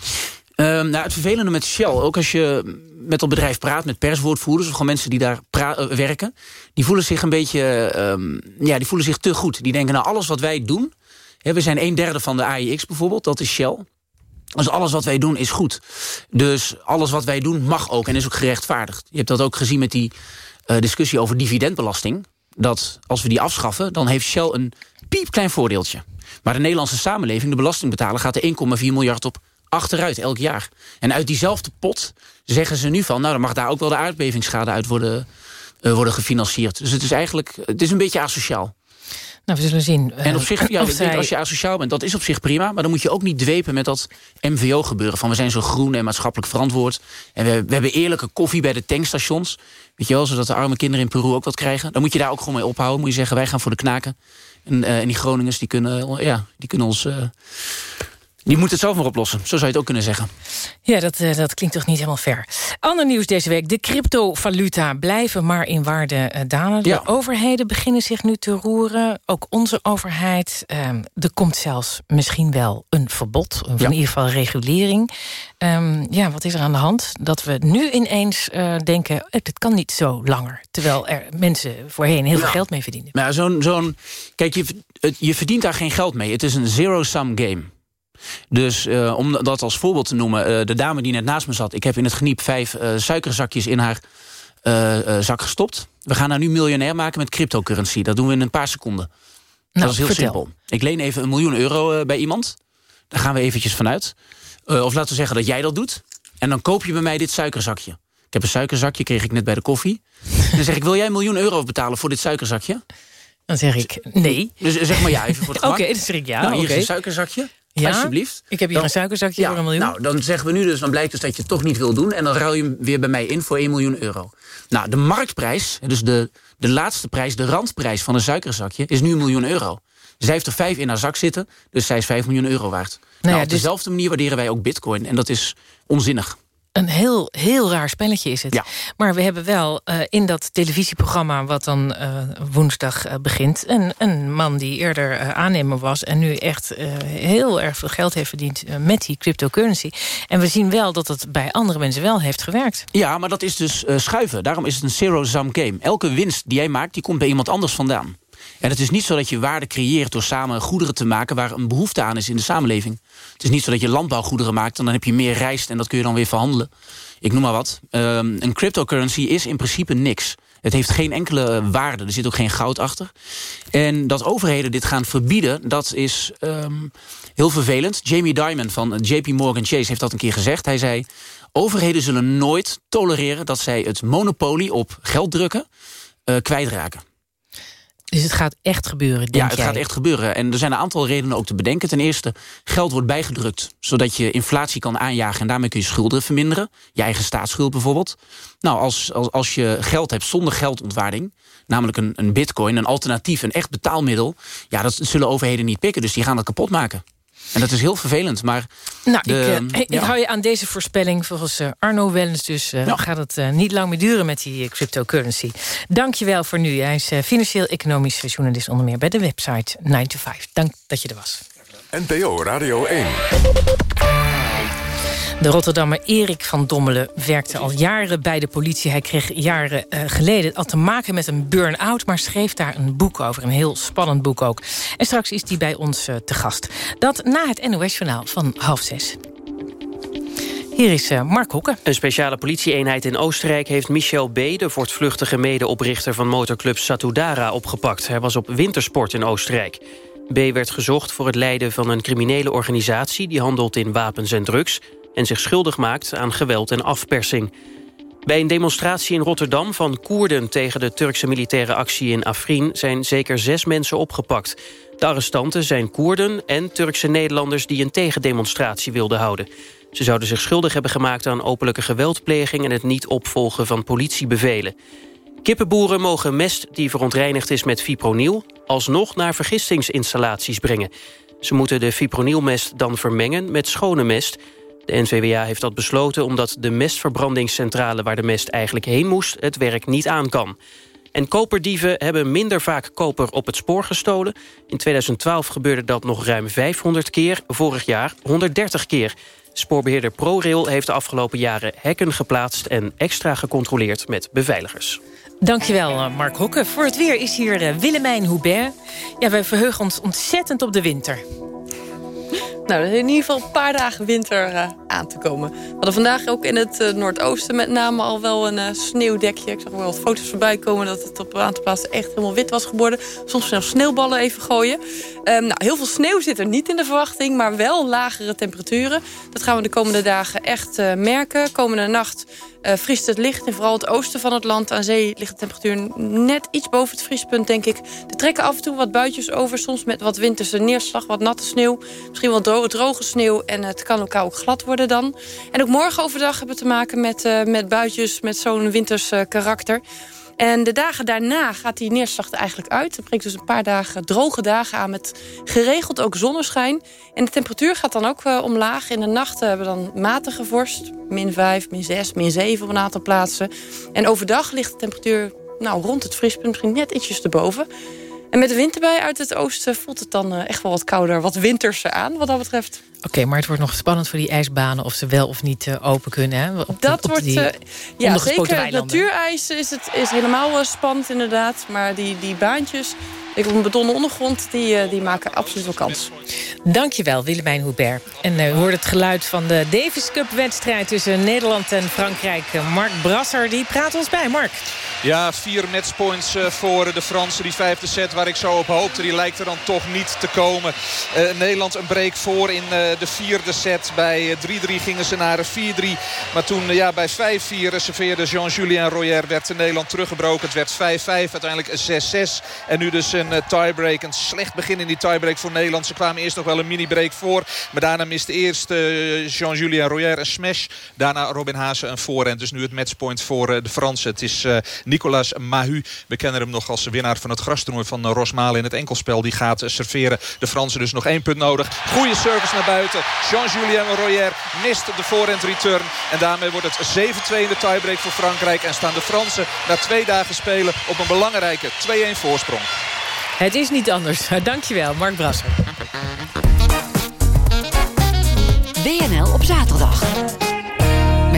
Uh, nou, het vervelende met Shell, ook als je met dat bedrijf praat... met perswoordvoerders of gewoon mensen die daar uh, werken... die voelen zich een beetje, um, ja, die voelen zich te goed. Die denken, nou, alles wat wij doen... Hè, we zijn een derde van de AIX bijvoorbeeld, dat is Shell... Dus alles wat wij doen is goed. Dus alles wat wij doen mag ook en is ook gerechtvaardigd. Je hebt dat ook gezien met die uh, discussie over dividendbelasting. Dat als we die afschaffen, dan heeft Shell een piepklein voordeeltje. Maar de Nederlandse samenleving, de belastingbetaler... gaat er 1,4 miljard op achteruit elk jaar. En uit diezelfde pot zeggen ze nu van... nou, dan mag daar ook wel de aardbevingsschade uit worden, uh, worden gefinancierd. Dus het is eigenlijk het is een beetje asociaal. Nou, we zullen zien. En op zich, ja, zij- als je asociaal bent, dat is op zich prima. Maar dan moet je ook niet dwepen met dat MVO-gebeuren. Van we zijn zo groen en maatschappelijk verantwoord. En we, we hebben eerlijke koffie bij de tankstations. Weet je wel, zodat de arme kinderen in Peru ook wat krijgen. Dan moet je daar ook gewoon mee ophouden. Moet je zeggen, wij gaan voor de knaken. En, eh, en die Groningers, die kunnen, ja, die kunnen ons... die moeten het zelf maar oplossen. Zo zou je het ook kunnen zeggen. Ja, dat, eh, dat klinkt toch niet helemaal fair. Ander nieuws deze week. De cryptovaluta blijven maar in waarde eh, dalen. De Ja. overheden beginnen zich nu te roeren. Ook onze overheid. Ehm, er komt zelfs misschien wel een verbod. Of in ieder geval regulering. Ehm, ja, wat is er aan de hand? Dat we nu ineens eh, denken... dit kan niet zo langer. Terwijl er mensen voorheen heel veel geld mee verdienen. Ja, zo'n... zo'n kijk, je, het- je verdient daar geen geld mee. Het is een zero-sum game. Dus eh, om dat als voorbeeld te noemen... eh, de dame die net naast me zat... ik heb in het geniep vijf eh, suikerzakjes in haar zak gestopt. We gaan haar nu miljonair maken met cryptocurrency. Dat doen we in een paar seconden. Nou, dat is heel vertel. simpel. Ik leen even een miljoen euro bij iemand. Daar gaan we eventjes vanuit. Of laten we zeggen dat jij dat doet. En dan koop je bij mij dit suikerzakje. Ik heb een suikerzakje, kreeg ik net bij de koffie. Dan zeg ik, wil jij een miljoen euro betalen voor dit suikerzakje? Dan zeg ik nee. Dus zeg maar ja, even voor het Oké, gemak. dan zeg ik ja. Nou, hier oké. is een suikerzakje. Ja, Alsjeblieft. Ik heb hier Dan- een suikerzakje Ja, voor een miljoen. Nou, dan zeggen we nu dus, dan blijkt dus dat je het toch niet wil doen. En dan ruil je hem weer bij mij in voor 1 miljoen euro. Nou, de marktprijs, dus de, de laatste prijs, de randprijs van een suikerzakje, is nu een miljoen euro. Zij heeft er vijf in haar zak zitten, dus zij is 5 miljoen euro waard. Nou, ja, op dus- dezelfde manier waarderen wij ook bitcoin. En dat is onzinnig. Een heel, heel raar spelletje is het. Ja. Maar we hebben wel eh, in dat televisieprogramma... wat dan eh, woensdag eh, begint... Een, een man die eerder aannemer was... en nu echt heel erg veel geld heeft verdiend met die cryptocurrency. En we zien wel dat het bij andere mensen wel heeft gewerkt. Ja, maar dat is dus schuiven. Daarom is het een zero-sum game. Elke winst die jij maakt, die komt bij iemand anders vandaan. En het is niet zo dat je waarde creëert door samen goederen te maken... waar een behoefte aan is in de samenleving. Het is niet zo dat je landbouwgoederen maakt... en dan heb je meer rijst en dat kun je dan weer verhandelen. Ik noem maar wat. Ehm, een cryptocurrency is in principe niks. Het heeft geen enkele waarde. Er zit ook geen goud achter. En dat overheden dit gaan verbieden, dat is ehm, heel vervelend. Jamie Dimon van JP Morgan Chase heeft dat een keer gezegd. Hij zei, overheden zullen nooit tolereren... dat zij het monopolie op geld drukken eh, kwijtraken. Dus het gaat echt gebeuren, denk Ja, het jij? gaat echt gebeuren. En er zijn een aantal redenen ook te bedenken. Ten eerste, geld wordt bijgedrukt... zodat je inflatie kan aanjagen... en daarmee kun je schulden verminderen. Je eigen staatsschuld bijvoorbeeld. Nou, als, als, als je geld hebt zonder geldontwaarding... namelijk een, een bitcoin, een alternatief, een echt betaalmiddel... ja, dat zullen overheden niet pikken, dus die gaan dat kapot maken. En dat is heel vervelend, maar... Nou, de, ik, uh, ik, hou je aan deze voorspelling. Volgens uh, Arno Wellens dus uh, ja. gaat het niet lang meer duren met die cryptocurrency. Dank je wel voor nu. Hij is financieel-economisch journalist onder meer bij de website 9 to 5. Dank dat je er was. NPO Radio 1. De Rotterdammer Erik van Dommelen werkte al jaren bij de politie. Hij kreeg jaren uh, geleden al te maken met een burn-out... maar schreef daar een boek over, een heel spannend boek ook. En straks is hij bij ons uh, te gast. Dat na het NOS-journaal van half zes. Hier is uh, Mark Hokke. Een speciale politieeenheid in Oostenrijk heeft Michel B., de voortvluchtige medeoprichter van motorclub Satudara, opgepakt. Hij was op wintersport in Oostenrijk. B. werd gezocht voor het leiden van een criminele organisatie... die handelt in wapens en drugs en zich schuldig maakt aan geweld en afpersing. Bij een demonstratie in Rotterdam van Koerden tegen de Turkse militaire actie in Afrin zijn zeker zes mensen opgepakt. De arrestanten zijn Koerden en Turkse Nederlanders die een tegendemonstratie wilden houden. Ze zouden zich schuldig hebben gemaakt aan openlijke geweldpleging en het niet opvolgen van politiebevelen. Kippenboeren mogen mest die verontreinigd is met fipronil alsnog naar vergistingsinstallaties brengen. Ze moeten de fipronilmest dan vermengen met schone mest de NVWA heeft dat besloten omdat de mestverbrandingscentrale... waar de mest eigenlijk heen moest, het werk niet aan kan. En koperdieven hebben minder vaak koper op het spoor gestolen. In 2012 gebeurde dat nog ruim 500 keer, vorig jaar 130 keer. Spoorbeheerder ProRail heeft de afgelopen jaren hekken geplaatst... en extra gecontroleerd met beveiligers. Dankjewel, Mark Hokke. Voor het weer is hier Willemijn Hubert. Ja, wij verheugen ons ontzettend op de winter. Nou, er is in ieder geval een paar dagen winter uh, aan te komen. We hadden vandaag ook in het uh, noordoosten met name al wel een uh, sneeuwdekje. Ik zag wel wat foto's voorbij komen dat het op een aantal plaatsen echt helemaal wit was geworden. Soms zelfs sneeuwballen even gooien. Um, nou, heel veel sneeuw zit er niet in de verwachting, maar wel lagere temperaturen. Dat gaan we de komende dagen echt merken. Komende nacht uh, vriest het licht. En vooral het oosten van het land aan zee ligt de temperatuur net iets boven het vriespunt, denk ik. Er trekken af en toe wat buitjes over. Soms met wat winterse neerslag, wat natte sneeuw. Misschien wel droge, sneeuw. En het kan elkaar ook glad worden dan. En ook morgen overdag hebben we te maken met, uh, met buitjes met zo'n winters uh, karakter. En de dagen daarna gaat die neerslag er eigenlijk uit. Er breekt dus een paar dagen droge dagen aan met geregeld ook zonneschijn. En de temperatuur gaat dan ook uh, omlaag. In de nachten hebben we dan matige vorst. Min 5, min 6, min 7 op een aantal plaatsen. En overdag ligt de temperatuur nou, rond het vriespunt, misschien net ietsjes erboven. En met de winterbij uit het oosten voelt het dan uh, echt wel wat kouder, wat winterse aan wat dat betreft. Oké, okay, maar het wordt nog spannend voor die ijsbanen... of ze wel of niet uh, open kunnen, hè? Op, dat op wordt, uh, ja, zeker natuurijs is, het, is helemaal spannend inderdaad. Maar die, die baantjes, ik op een betonnen ondergrond, die, die maken absoluut wel kans. Dankjewel, Willemijn Hubert. En uh, hoort het geluid van de Davis Cup-wedstrijd... tussen Nederland en Frankrijk. Mark Brasser, die praat ons bij. Mark. Ja, vier matchpoints uh, voor de Fransen. Die vijfde set waar ik zo op hoopte, die lijkt er dan toch niet te komen. Uh, Nederland een break voor in de vierde set. Bij 3-3 gingen ze naar 4-3. Maar toen ja, bij 5-4 reserveerde Jean-Julien Royer werd Nederland teruggebroken. Het werd 5-5, uiteindelijk 6-6. En nu dus een tiebreak. Een slecht begin in die tiebreak voor Nederland. Ze kwamen eerst nog wel een mini-break voor. Maar daarna miste eerst Jean-Julien Royer een smash. Daarna Robin Haase een voorhand. Dus nu het matchpoint voor de Fransen. Het is Nicolas Mahu. We kennen hem nog als winnaar van het grastoernooi van Rosmalen in het enkelspel. Die gaat serveren. De Fransen dus nog één punt nodig. Goede service naar buiten. Jean-Julien Royer mist de voorhand return. En daarmee wordt het 7-2 in de tiebreak voor Frankrijk. En staan de Fransen na twee dagen spelen op een belangrijke 2-1 voorsprong. Het is niet anders. Dankjewel, Mark Brasser. WNL op zaterdag.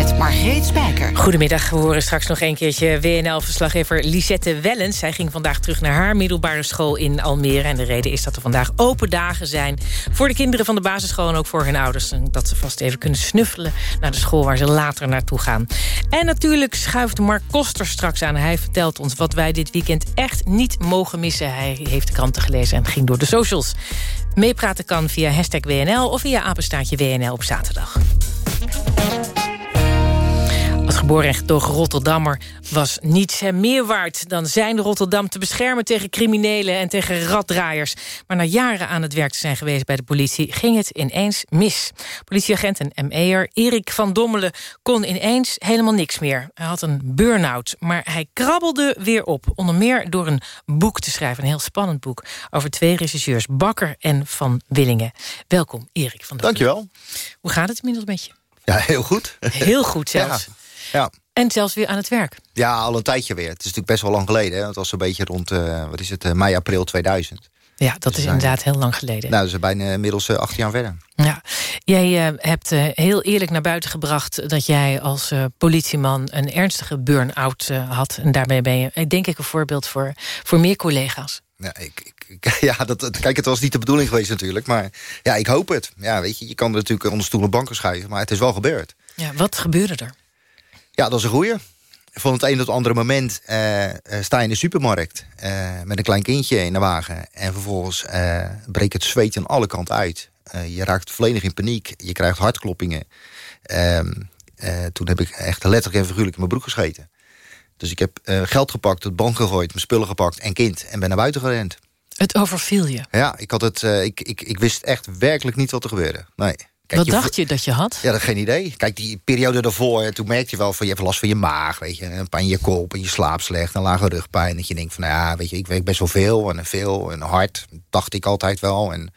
Met Margreet Spijker. Goedemiddag, we horen straks nog een keertje WNL-verslaggever Lisette Wellens. Zij ging vandaag terug naar haar middelbare school in Almere. En de reden is dat er vandaag open dagen zijn... voor de kinderen van de basisschool en ook voor hun ouders. Dat ze vast even kunnen snuffelen naar de school waar ze later naartoe gaan. En natuurlijk schuift Mark Koster straks aan. Hij vertelt ons wat wij dit weekend echt niet mogen missen. Hij heeft de kranten gelezen en ging door de socials. Meepraten kan via hashtag WNL of via apenstaatje WNL op zaterdag. Als geboren en getogen Rotterdammer was niets meer waard... dan zijn Rotterdam te beschermen tegen criminelen en tegen raddraaiers. Maar na jaren aan het werk te zijn geweest bij de politie... ging het ineens mis. Politieagent en ME'er Erik van Dommelen kon ineens helemaal niks meer. Hij had een burn-out, maar hij krabbelde weer op. Onder meer door een boek te schrijven, een heel spannend boek... over twee regisseurs, Bakker en Van Willingen. Welkom, Erik van Dommelen. Dankjewel. Hoe gaat het inmiddels met je? Ja, heel goed. Heel goed zelfs. Ja. Ja. En zelfs weer aan het werk. Ja, al een tijdje weer. Het is natuurlijk best wel lang geleden. Hè? Het was een beetje rond, uh, wat is het, uh, mei, april 2000. Ja, dat dus is inderdaad heel lang geleden. Nou, dat is bijna inmiddels uh, acht jaar verder. Ja, jij hebt heel eerlijk naar buiten gebracht... dat jij als politieman een ernstige burn-out had. En daarmee ben je, denk ik, een voorbeeld voor, voor meer collega's. Ja, ik, ik, ja dat, kijk, het was niet de bedoeling geweest natuurlijk. Maar ja, ik hoop het. Ja, weet je, je kan er natuurlijk onder stoelen banken schuiven. Maar het is wel gebeurd. Ja, wat gebeurde er? Ja, dat is een goeie. Van het een tot het andere moment uh, sta je in de supermarkt... Uh, met een klein kindje in de wagen. En vervolgens breekt het zweet aan alle kanten uit. je raakt volledig in paniek. Je krijgt hartkloppingen. Ehm, toen heb ik echt letterlijk en figuurlijk in mijn broek gescheten. Dus ik heb geld gepakt, het bank gegooid, mijn spullen gepakt en kind. En ben naar buiten gerend. Het overviel je? Ja, ik, had het, ik, ik, ik wist echt werkelijk niet wat er gebeurde. Nee. Kijk, wat dacht je dat je had? Ja, dat geen idee. Kijk, die periode daarvoor, toen merkte je wel van je hebt last van je maag, weet je, een pijn in je kop en je slaapt slecht, een lage rugpijn. Dat je denkt van, nou ja, weet je, ik werk best wel veel en veel en hard, dacht ik altijd wel. En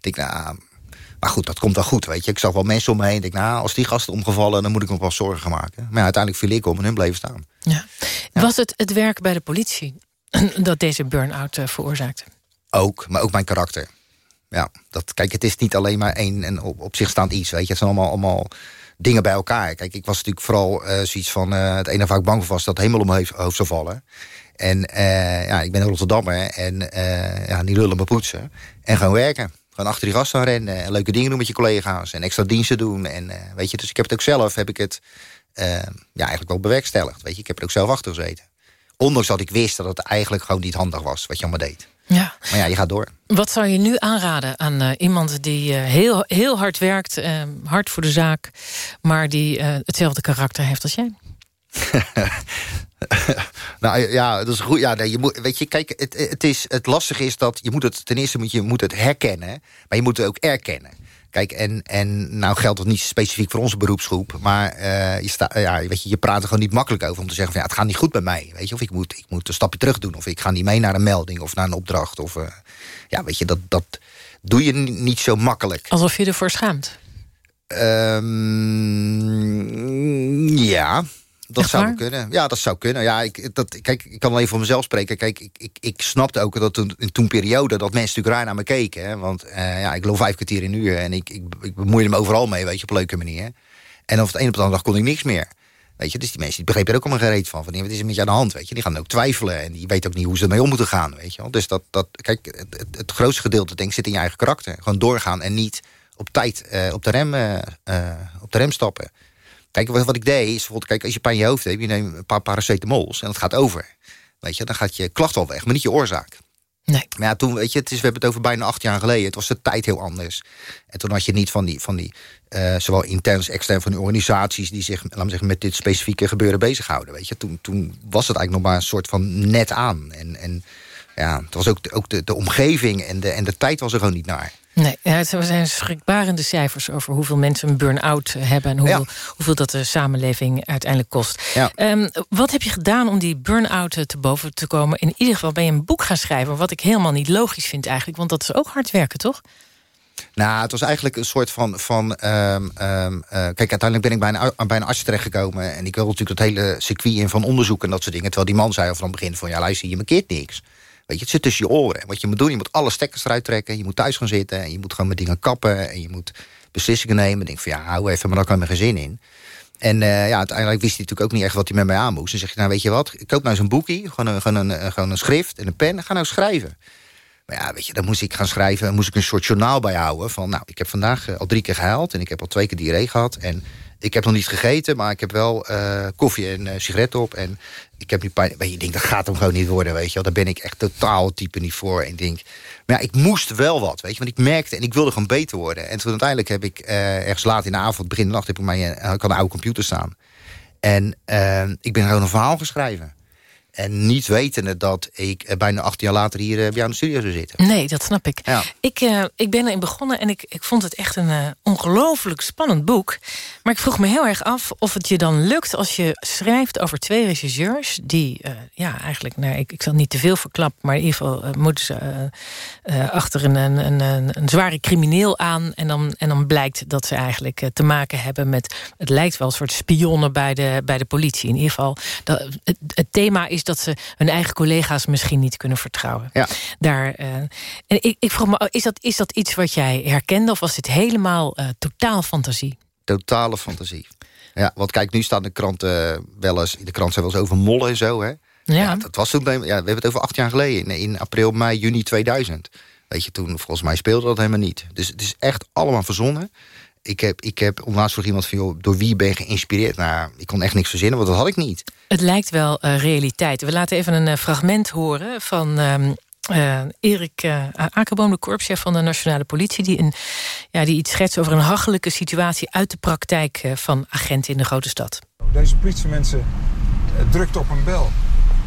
ik denk, nou, maar goed, dat komt wel goed, weet je. Ik zag wel mensen om me heen. Ik denk, nou, als die gasten omgevallen, dan moet ik me wel zorgen maken. Maar ja, uiteindelijk viel ik om en hun bleven staan. Ja. Was het het werk bij de politie dat deze burn-out uh, veroorzaakte? Ook, maar ook mijn karakter ja, dat, kijk, het is niet alleen maar één en op, zich staand iets. Weet je, het zijn allemaal, allemaal dingen bij elkaar. Kijk, ik was natuurlijk vooral uh, zoiets van... Uh, het ene vaak bang voor was dat helemaal om mijn hoofd zou vallen. En uh, ja, ik ben een Rotterdammer en ja, niet lullen maar poetsen. En gaan werken. Gewoon achter die gast aan rennen. En leuke dingen doen met je collega's. En extra diensten doen. En weet je, dus ik heb het ook zelf, heb ik het ja, eigenlijk wel bewerkstelligd. Weet je, ik heb er ook zelf achter gezeten. Ondanks dat ik wist dat het eigenlijk gewoon niet handig was wat je allemaal deed. Ja. Maar ja, je gaat door. Wat zou je nu aanraden aan uh, iemand die uh, heel, heel hard werkt... Uh, hard voor de zaak, maar die hetzelfde karakter heeft als jij? nou ja, dat is goed. Ja, nee, je moet, weet je, kijk, het, het, is, het lastige is dat je moet het ten eerste moet je moet het herkennen, maar je moet het ook erkennen. Kijk, en, en nou geldt dat niet specifiek voor onze beroepsgroep... maar uh, je, sta, ja, weet je, je praat er gewoon niet makkelijk over om te zeggen... van ja, het gaat niet goed met mij, weet je. Of ik moet, ik moet een stapje terug doen. Of ik ga niet mee naar een melding of naar een opdracht. Of, uh, ja, weet je, dat, dat doe je niet zo makkelijk. Alsof je ervoor schaamt? Um, ja, dat zou kunnen. Ja, dat zou kunnen. Ja, ik, dat, kijk, ik kan alleen voor mezelf spreken. Kijk, ik, ik, ik snapte ook dat toen, in toen periode dat mensen natuurlijk raar naar me keken. Hè, want uh, ja, ik loop vijf kwartier in een uur en ik, ik, ik bemoeide me overal mee, weet je, op een leuke manier. En of het een op de andere dag kon ik niks meer. Weet je, dus die mensen die begrepen er ook allemaal gereed van. Van wat is er met je aan de hand, weet je. Die gaan ook twijfelen en die weten ook niet hoe ze ermee om moeten gaan, weet je wel. Dus dat, dat kijk, het, het, grootste gedeelte denk ik zit in je eigen karakter. Gewoon doorgaan en niet op tijd uh, op, de rem, uh, op de rem stappen. Kijk, wat, wat ik deed is bijvoorbeeld, kijk, als je pijn in je hoofd hebt, je neemt een paar paracetamols en dat gaat over. Weet je, dan gaat je klacht al weg, maar niet je oorzaak. Nee. Maar ja, toen, weet je, het is, we hebben het over bijna acht jaar geleden. Het was de tijd heel anders. En toen had je niet van die, van die uh, zowel intern als extern van die organisaties... die zich, laat me zeggen, met dit specifieke gebeuren bezighouden. Weet je, toen, toen was het eigenlijk nog maar een soort van net aan. En, en ja, het was ook, ook de, de omgeving en de, en de tijd was er gewoon niet naar. Nee, het zijn schrikbarende cijfers over hoeveel mensen een burn-out hebben... en hoeveel, hoeveel dat de samenleving uiteindelijk kost. Ja. Um, wat heb je gedaan om die burn-out te boven te komen? In ieder geval ben je een boek gaan schrijven... wat ik helemaal niet logisch vind eigenlijk, want dat is ook hard werken, toch? Nou, het was eigenlijk een soort van... van um, um, uh, kijk, uiteindelijk ben ik bij een, bij een arts terechtgekomen... en ik wilde natuurlijk dat hele circuit in van onderzoek en dat soort dingen... terwijl die man zei al van het begin van... ja, luister, je markeert niks. Weet je, het zit tussen je oren. Wat je moet doen, je moet alle stekkers eruit trekken. Je moet thuis gaan zitten en je moet gewoon met dingen kappen. En je moet beslissingen nemen. En denk van ja, hou even, maar daar kan mijn gezin in. En uh, ja, uiteindelijk wist hij natuurlijk ook niet echt wat hij met mij aan moest. En zeg je, nou weet je wat, ik koop nou zo'n boekje. Gewoon een, gewoon, een, gewoon een schrift en een pen. Ga nou schrijven. Maar ja, weet je, dan moest ik gaan schrijven. moest ik een soort journaal bijhouden. Van nou, ik heb vandaag uh, al drie keer gehaald. En ik heb al twee keer diarree gehad. En ik heb nog niet gegeten, maar ik heb wel uh, koffie en uh, sigaret op. En ik heb nu pijn. Weet je, ik denk, dat gaat hem gewoon niet worden, weet je wel. Daar ben ik echt totaal type niet voor. En ik denk, maar ja, ik moest wel wat, weet je. Want ik merkte en ik wilde gewoon beter worden. En toen uiteindelijk heb ik uh, ergens laat in de avond, begin de nacht, heb ik, mijn, ik een oude computer staan. En ik ben gewoon een verhaal geschreven. En niet wetende dat ik eh, bijna acht jaar later hier bij jou in de studio zou zitten. Nee, dat snap ik. Ja. Ik, uh, ik ben erin begonnen en ik, ik vond het echt een uh, ongelooflijk spannend boek. Maar ik vroeg me heel erg af of het je dan lukt als je schrijft over twee regisseurs... die, ja, eigenlijk, nou, ik, ik zal niet te veel verklappen... maar in ieder geval moeten ze achter een, een, een, een, zware crimineel aan... En dan, en dan blijkt dat ze eigenlijk te maken hebben met... het lijkt wel een soort spionnen bij de, bij de politie. In ieder geval, dat, het, het thema is dat ze hun eigen collega's misschien niet kunnen vertrouwen. Ja. Daar, uh, en ik, ik vroeg me, is dat, is dat iets wat jij herkende... of was dit helemaal uh, totaal fantasie? Totale fantasie. Ja, want kijk, nu staan de kranten wel eens... de krant zijn wel eens over mollen en zo, hè? Ja. ja dat was toen, ja, we hebben het over acht jaar geleden. In, in april, mei, juni 2000. Weet je, toen volgens mij speelde dat helemaal niet. Dus het is echt allemaal verzonnen ik heb, ik heb onlangs vroeg iemand van, joh, door wie ben je geïnspireerd? Nou, ik kon echt niks verzinnen, want dat had ik niet. Het lijkt wel uh, realiteit. We laten even een uh, fragment horen van uh, Erik uh, Akerboom, de korpschef van de Nationale Politie... Die, een, ja, die iets schetst over een hachelijke situatie uit de praktijk van agenten in de grote stad. Deze politiemensen drukten op een bel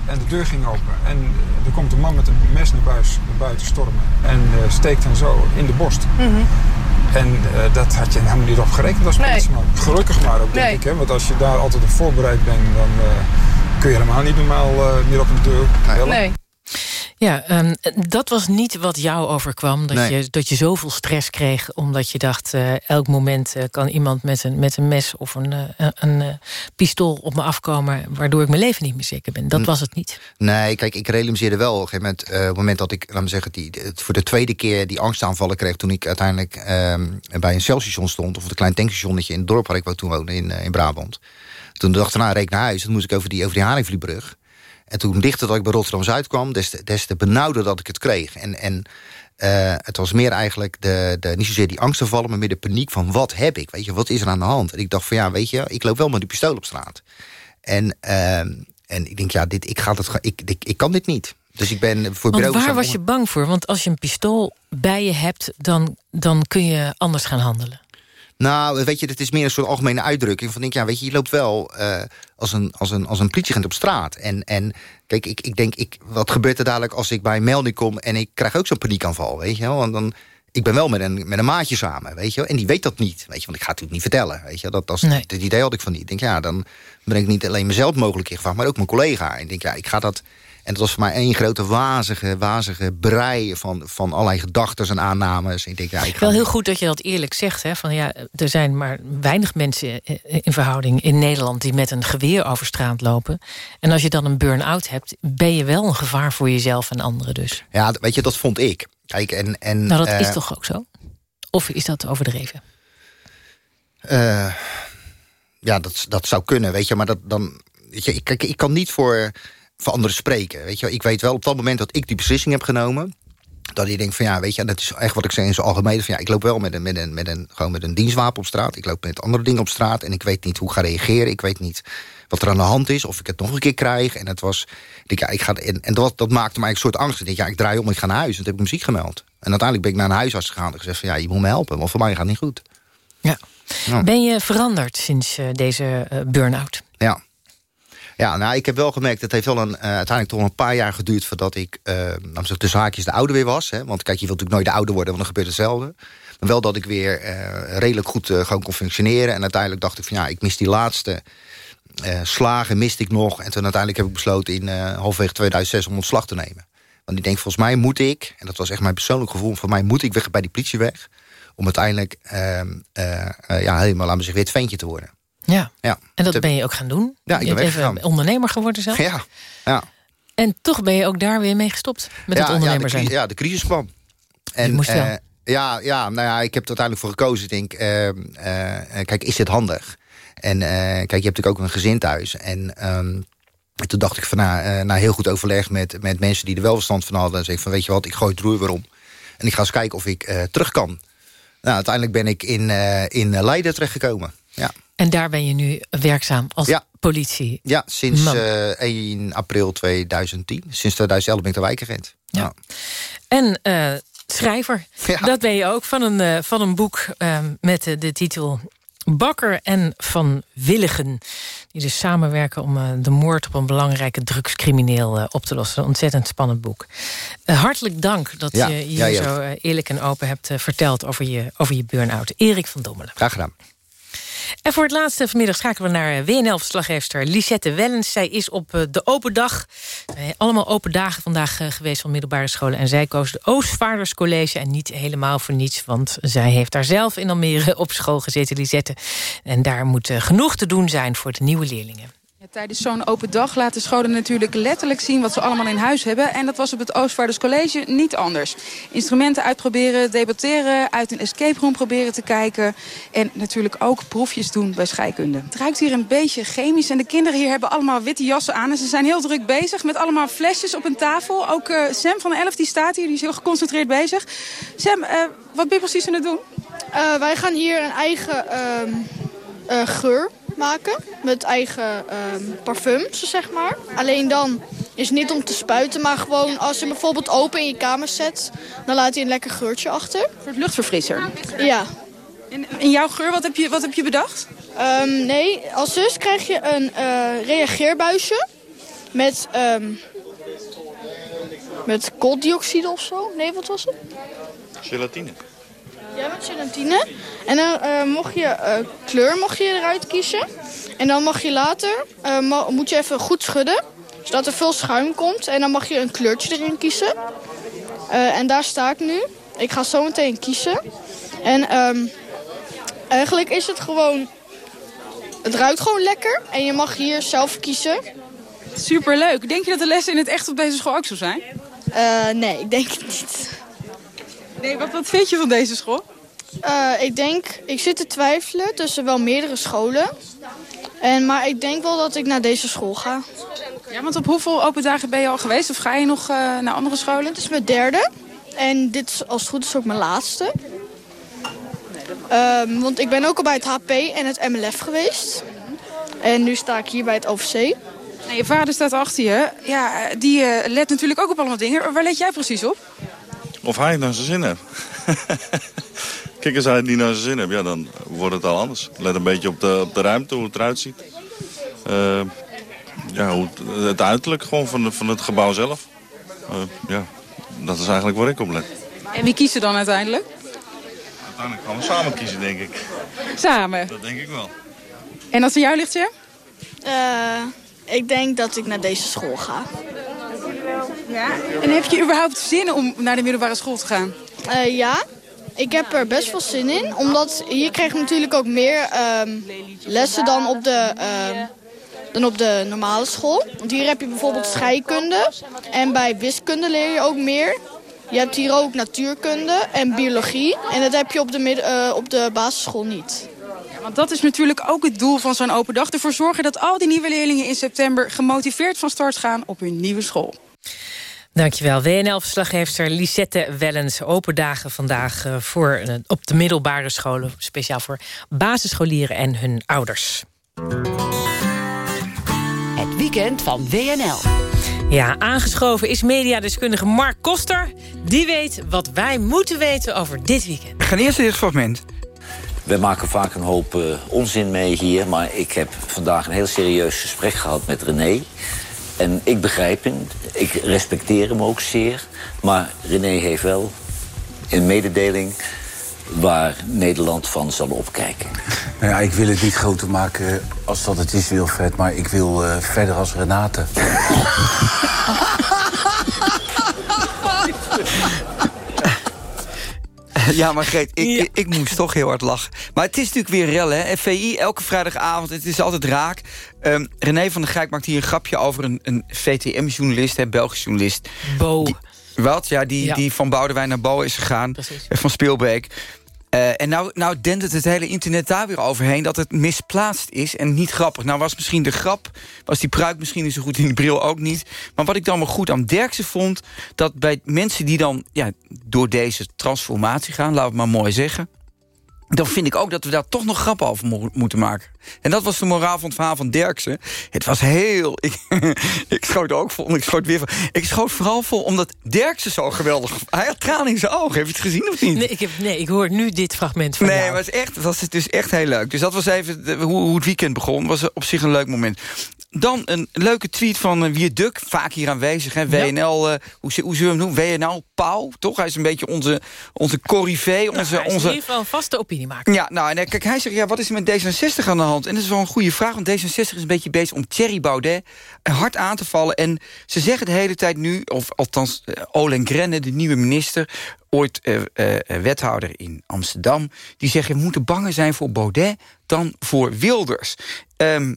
en de deur ging open. En er komt een man met een mes naar, buis, naar buiten stormen en steekt hen zo in de borst. Mm -hmm. En uh, dat had je helemaal niet op gerekend als politieman. Nee. Gelukkig maar ook, denk nee. ik. Hè? Want als je daar altijd op voorbereid bent... dan uh, kun je helemaal niet normaal uh, meer op een deur bellen. Nee. Ja, um, dat was niet wat jou overkwam. Dat, nee. je, dat je zoveel stress kreeg omdat je dacht... Uh, elk moment uh, kan iemand met een, met een mes of een, uh, een pistool op me afkomen... waardoor ik mijn leven niet meer zeker ben. Dat was het niet. Nee, kijk, ik realiseerde wel op een gegeven moment... op het moment dat ik, laat me zeggen, die, voor de tweede keer die angstaanvallen kreeg... toen ik uiteindelijk um, bij een celstation stond... of een klein tankstationnetje in het dorp waar ik toen woonde in, in Brabant. Toen dacht ik, nou, reek naar huis. Dan moest ik over die, over die Haringvlietbrug... En toen dichter dat ik bij Rotterdam-Zuid kwam... des te, des te benauwder dat ik het kreeg. En, en uh, het was meer eigenlijk de, de, niet zozeer die angst te vallen... maar meer de paniek van wat heb ik? Weet je, wat is er aan de hand? En ik dacht van ja, weet je, ik loop wel met die pistool op straat. En, uh, en ik denk, ja, dit, ik, ga dat, ik, ik, ik kan dit niet. Dus ik ben voor Want waar was je bang voor? Want als je een pistool bij je hebt... dan, dan kun je anders gaan handelen. Nou, weet je, het is meer een soort algemene uitdrukking. Van denk, ja, weet je, je loopt wel uh, als, een, als, een, als een politieagent op straat. En, en kijk, ik, ik denk, ik, wat gebeurt er dadelijk als ik bij een melding kom... en ik krijg ook zo'n paniekaanval, weet je wel? Want dan, ik ben wel met een, met een maatje samen, weet je wel? En die weet dat niet, weet je Want ik ga het natuurlijk niet vertellen, weet je Dat, dat nee. het idee had ik van niet. Ik denk, ja, dan ben ik niet alleen mezelf mogelijk in gevaar... maar ook mijn collega. En ik denk, ja, ik ga dat... En dat was voor mij één grote wazige, wazige brei van, van allerlei gedachten en aannames. Ik denk, ja, ik Wel heel goed dat je dat eerlijk zegt. Hè? Van, ja, er zijn maar weinig mensen in verhouding in Nederland... die met een geweer over straat lopen. En als je dan een burn-out hebt... ben je wel een gevaar voor jezelf en anderen dus. Ja, weet je, dat vond ik. Kijk, en, en, nou, dat uh, is toch ook zo? Of is dat overdreven? Uh, ja, dat, dat zou kunnen, weet je. Maar dat, dan, weet je, ik, ik kan niet voor voor anderen spreken. Weet je, ik weet wel op dat moment dat ik die beslissing heb genomen. Dat je denkt van ja, weet je, dat is echt wat ik zei in zijn algemeen. Van ja, ik loop wel met een, met een, met een, gewoon met een dienstwapen op straat. Ik loop met andere dingen op straat. En ik weet niet hoe ik ga reageren. Ik weet niet wat er aan de hand is. Of ik het nog een keer krijg. En het was. Ik ja, ik ga, en, en dat, dat maakte mij een soort angst. Ik denk, ja, ik draai om, ik ga naar huis. En toen heb ik muziek gemeld. En uiteindelijk ben ik naar een huisarts gegaan. En gezegd van ja, je moet me helpen. Want voor mij gaat het niet goed. Ja. ja. Ben je veranderd sinds uh, deze uh, burn-out? Ja. Nou, ik heb wel gemerkt, het heeft wel een, uh, uiteindelijk toch een paar jaar geduurd... voordat ik, uh, nou, de zaakjes de oude weer was. Hè? Want kijk, je wilt natuurlijk nooit de ouder worden, want dan gebeurt hetzelfde. Maar wel dat ik weer uh, redelijk goed gewoon kon functioneren. En uiteindelijk dacht ik van, ja, ik mis die laatste slagen, miste ik nog. En toen uiteindelijk heb ik besloten in halfwege 2006 om ontslag te nemen. Want ik denk, volgens mij moet ik, en dat was echt mijn persoonlijk gevoel... voor mij moet ik weg bij die politie weg... om uiteindelijk ehm, ja, helemaal, we zeggen, weer het ventje te worden. Ja. ja, en dat ben je ook gaan doen? Ja, ik je ben even ondernemer geworden zelf? Ja, ja. En toch ben je ook daar weer mee gestopt met ja, het ondernemer ja, de, zijn? Ja, de crisis kwam. En, je moest wel. Uh, ja, ja, nou ja, ik heb er uiteindelijk voor gekozen. Ik denk, uh, uh, kijk, is dit handig? En kijk, je hebt natuurlijk ook een gezin thuis. En, um, en toen dacht ik van, nou, na heel goed overleg met, met mensen die er wel verstand van hadden... zeg ik van, weet je wat, ik gooi het roer weer om. En ik ga eens kijken of ik terug kan. Nou, uiteindelijk ben ik in, in Leiden terechtgekomen. Ja. En daar ben je nu werkzaam als ja. politie? Ja, sinds uh, 1 april 2010. Sinds 2011 ben ik de wijkagent. Ja. ja. En uh, schrijver, ja. dat ben je ook van een, uh, van een boek met de titel... Bakker en Van Willigen. Die dus samenwerken om de moord op een belangrijke drugscrimineel op te lossen. Een ontzettend spannend boek. Hartelijk dank dat Ja, je hier zo eerlijk en open hebt verteld over je, over je burn-out. Erik van Dommelen. Graag gedaan. En voor het laatste vanmiddag schakelen we naar WNL-verslaggeefster Lisette Wellens. Zij is op eh, de open dag. Eh, Allemaal open dagen vandaag eh, geweest van middelbare scholen. En zij koos de Oostvaarderscollege. En niet helemaal voor niets, want zij heeft daar zelf in Almere op school gezeten, Lisette. En daar moet eh, genoeg te doen zijn voor de nieuwe leerlingen. Tijdens zo'n open dag laten scholen natuurlijk letterlijk zien wat ze allemaal in huis hebben. En dat was op het Oostvaarders College niet anders. Instrumenten uitproberen, debatteren, uit een escape room proberen te kijken. En natuurlijk ook proefjes doen bij scheikunde. Het ruikt hier een beetje chemisch en de kinderen hier hebben allemaal witte jassen aan. En ze zijn heel druk bezig met allemaal flesjes op een tafel. Ook eh, Sam van de 11 die staat hier, die is heel geconcentreerd bezig. Sam, eh, wat ben je precies aan het doen? Eh, wij gaan hier een eigen ehm, eh, geur maken. Met eigen ehm, parfums, zeg maar. Alleen dan is het niet om te spuiten, maar gewoon als je hem bijvoorbeeld open in je kamer zet... dan laat hij een lekker geurtje achter. Een soort luchtverfrisser? Ja. En, en jouw geur, wat heb je, wat heb je bedacht? Ehm, nee, als zus krijg je een eh, reageerbuisje met, ehm, met kooldioxide of zo. Nee, wat was het? Gelatine. Ja, met gelatine. En dan eh, mocht je eh, kleur mocht je eruit kiezen. En dan mag je later, eh, mo- moet je even goed schudden. Zodat er veel schuim komt. En dan mag je een kleurtje erin kiezen. Eh, en daar sta ik nu. Ik ga zo meteen kiezen. En ehm, eigenlijk is het gewoon... Het ruikt gewoon lekker. En je mag hier zelf kiezen. Superleuk. Denk je dat de lessen in het echt op deze school ook zo zijn? Eh, nee, ik denk het niet. Nee, wat, wat vind je van deze school? Eh, ik denk, ik zit te twijfelen tussen wel meerdere scholen. En, maar ik denk wel dat ik naar deze school ga. Ja, want op hoeveel open dagen ben je al geweest? Of ga je nog eh, naar andere scholen? Dit is mijn derde. En dit is als het goed is ook mijn laatste. Ehm, want ik ben ook al bij het HP en het MLF geweest. En nu sta ik hier bij het OVC. En je vader staat achter je. Ja, die eh, let natuurlijk ook op allemaal dingen. Waar let jij precies op? Of hij het naar zijn zin heeft. Kijk, als hij het niet naar zijn zin heeft, ja, dan wordt het al anders. Let een beetje op de, op de ruimte, hoe het eruit ziet. Eh, ja, hoe het, het uiterlijk gewoon van, de- van het gebouw zelf. Eh, ja, dat is eigenlijk waar ik op let. En wie kiest er dan uiteindelijk? Uiteindelijk gaan we samen kiezen, denk ik. Samen. Dat denk ik wel. En als het aan jou ligt? Eh, ik denk dat ik naar deze school ga. Ja. En heb je überhaupt zin om naar de middelbare school te gaan? Eh, ja, ik heb er best wel zin in. Omdat hier krijg je natuurlijk ook meer ehm, lessen dan op, de, ehm, dan op de normale school. Want hier heb je bijvoorbeeld scheikunde. En bij wiskunde leer je ook meer. Je hebt hier ook natuurkunde en biologie. En dat heb je op de, eh, op de basisschool niet. Ja, want dat is natuurlijk ook het doel van zo'n open dag. Ervoor zorgen dat al die nieuwe leerlingen in september gemotiveerd van start gaan op hun nieuwe school. Dankjewel, WNL-verslaggeefster Lisette Wellens. Open dagen vandaag eh, voor, eh, op de middelbare scholen. Speciaal voor basisscholieren en hun ouders. Het weekend van WNL. Ja, aangeschoven is mediadeskundige Mark Koster. Die weet wat wij moeten weten over dit weekend. We gaan eerst dit fragment. We maken vaak een hoop eh, onzin mee hier, maar ik heb vandaag een heel serieus gesprek gehad met René. En ik begrijp hem, ik respecteer hem ook zeer. Maar René heeft wel een mededeling waar Nederland van zal opkijken. Nou ja, ik wil het niet groter maken als dat het is, Wilfred. Maar ik wil eh, verder als Renate. Ja, maar Greet, ik, ik, ik moest toch heel hard lachen. Maar het is natuurlijk weer rel, hè? FVI, elke vrijdagavond, het is altijd raak. Ehm, René van der Gijk maakt hier een grapje over een, een VTM-journalist, Belgisch journalist. Bo. Die- wat? Ja, die, Ja. die van Boudewijn naar Bo is gegaan. Van Speelbeek. Eh, en nou, nou dendert het hele internet daar weer overheen... dat het misplaatst is en niet grappig. Nou was misschien de grap, was die pruik misschien niet zo goed... in die bril ook niet. Maar wat ik dan wel goed aan Derksen vond... dat bij mensen die dan ja, door deze transformatie gaan... we het maar mooi zeggen... dan vind ik ook dat we daar toch nog grappen over mo moeten maken. En dat was de moraal van het verhaal van Derksen. Het was heel... Ik, ik schoot ook vol, ik schoot weer vol. Ik schoot vooral vol omdat Derksen zo geweldig... Hij had tranen in zijn ogen. Heb je het gezien of niet? Nee, ik, heb, nee, ik hoor nu dit fragment van Nee, jou. maar het, is echt, het was dus echt heel leuk. Dus dat was even de- hoe, hoe het weekend begon. was op zich een leuk moment. Dan een leuke tweet van uh, Wierduk, vaak hier aanwezig. Hè? WNL, eh, hoe, hoe zullen we hem noemen? WNL Pauw, toch? Hij is een beetje onze, onze corrivee. Onze, Nou, hij is onze, in ieder geval een vaste opiniemaker. ja, nou, en eh, kijk, hij zegt, ja, wat is er met D66 aan de hand? En dat is wel een goede vraag, want D66 is een beetje bezig om Thierry Baudet eh, hard aan te vallen. En ze zeggen de hele tijd nu, of althans eh, Olen Grenne, de nieuwe minister... ooit eh, eh, wethouder in Amsterdam... die zeggen, we moeten banger zijn voor Baudet dan voor Wilders. Ehm,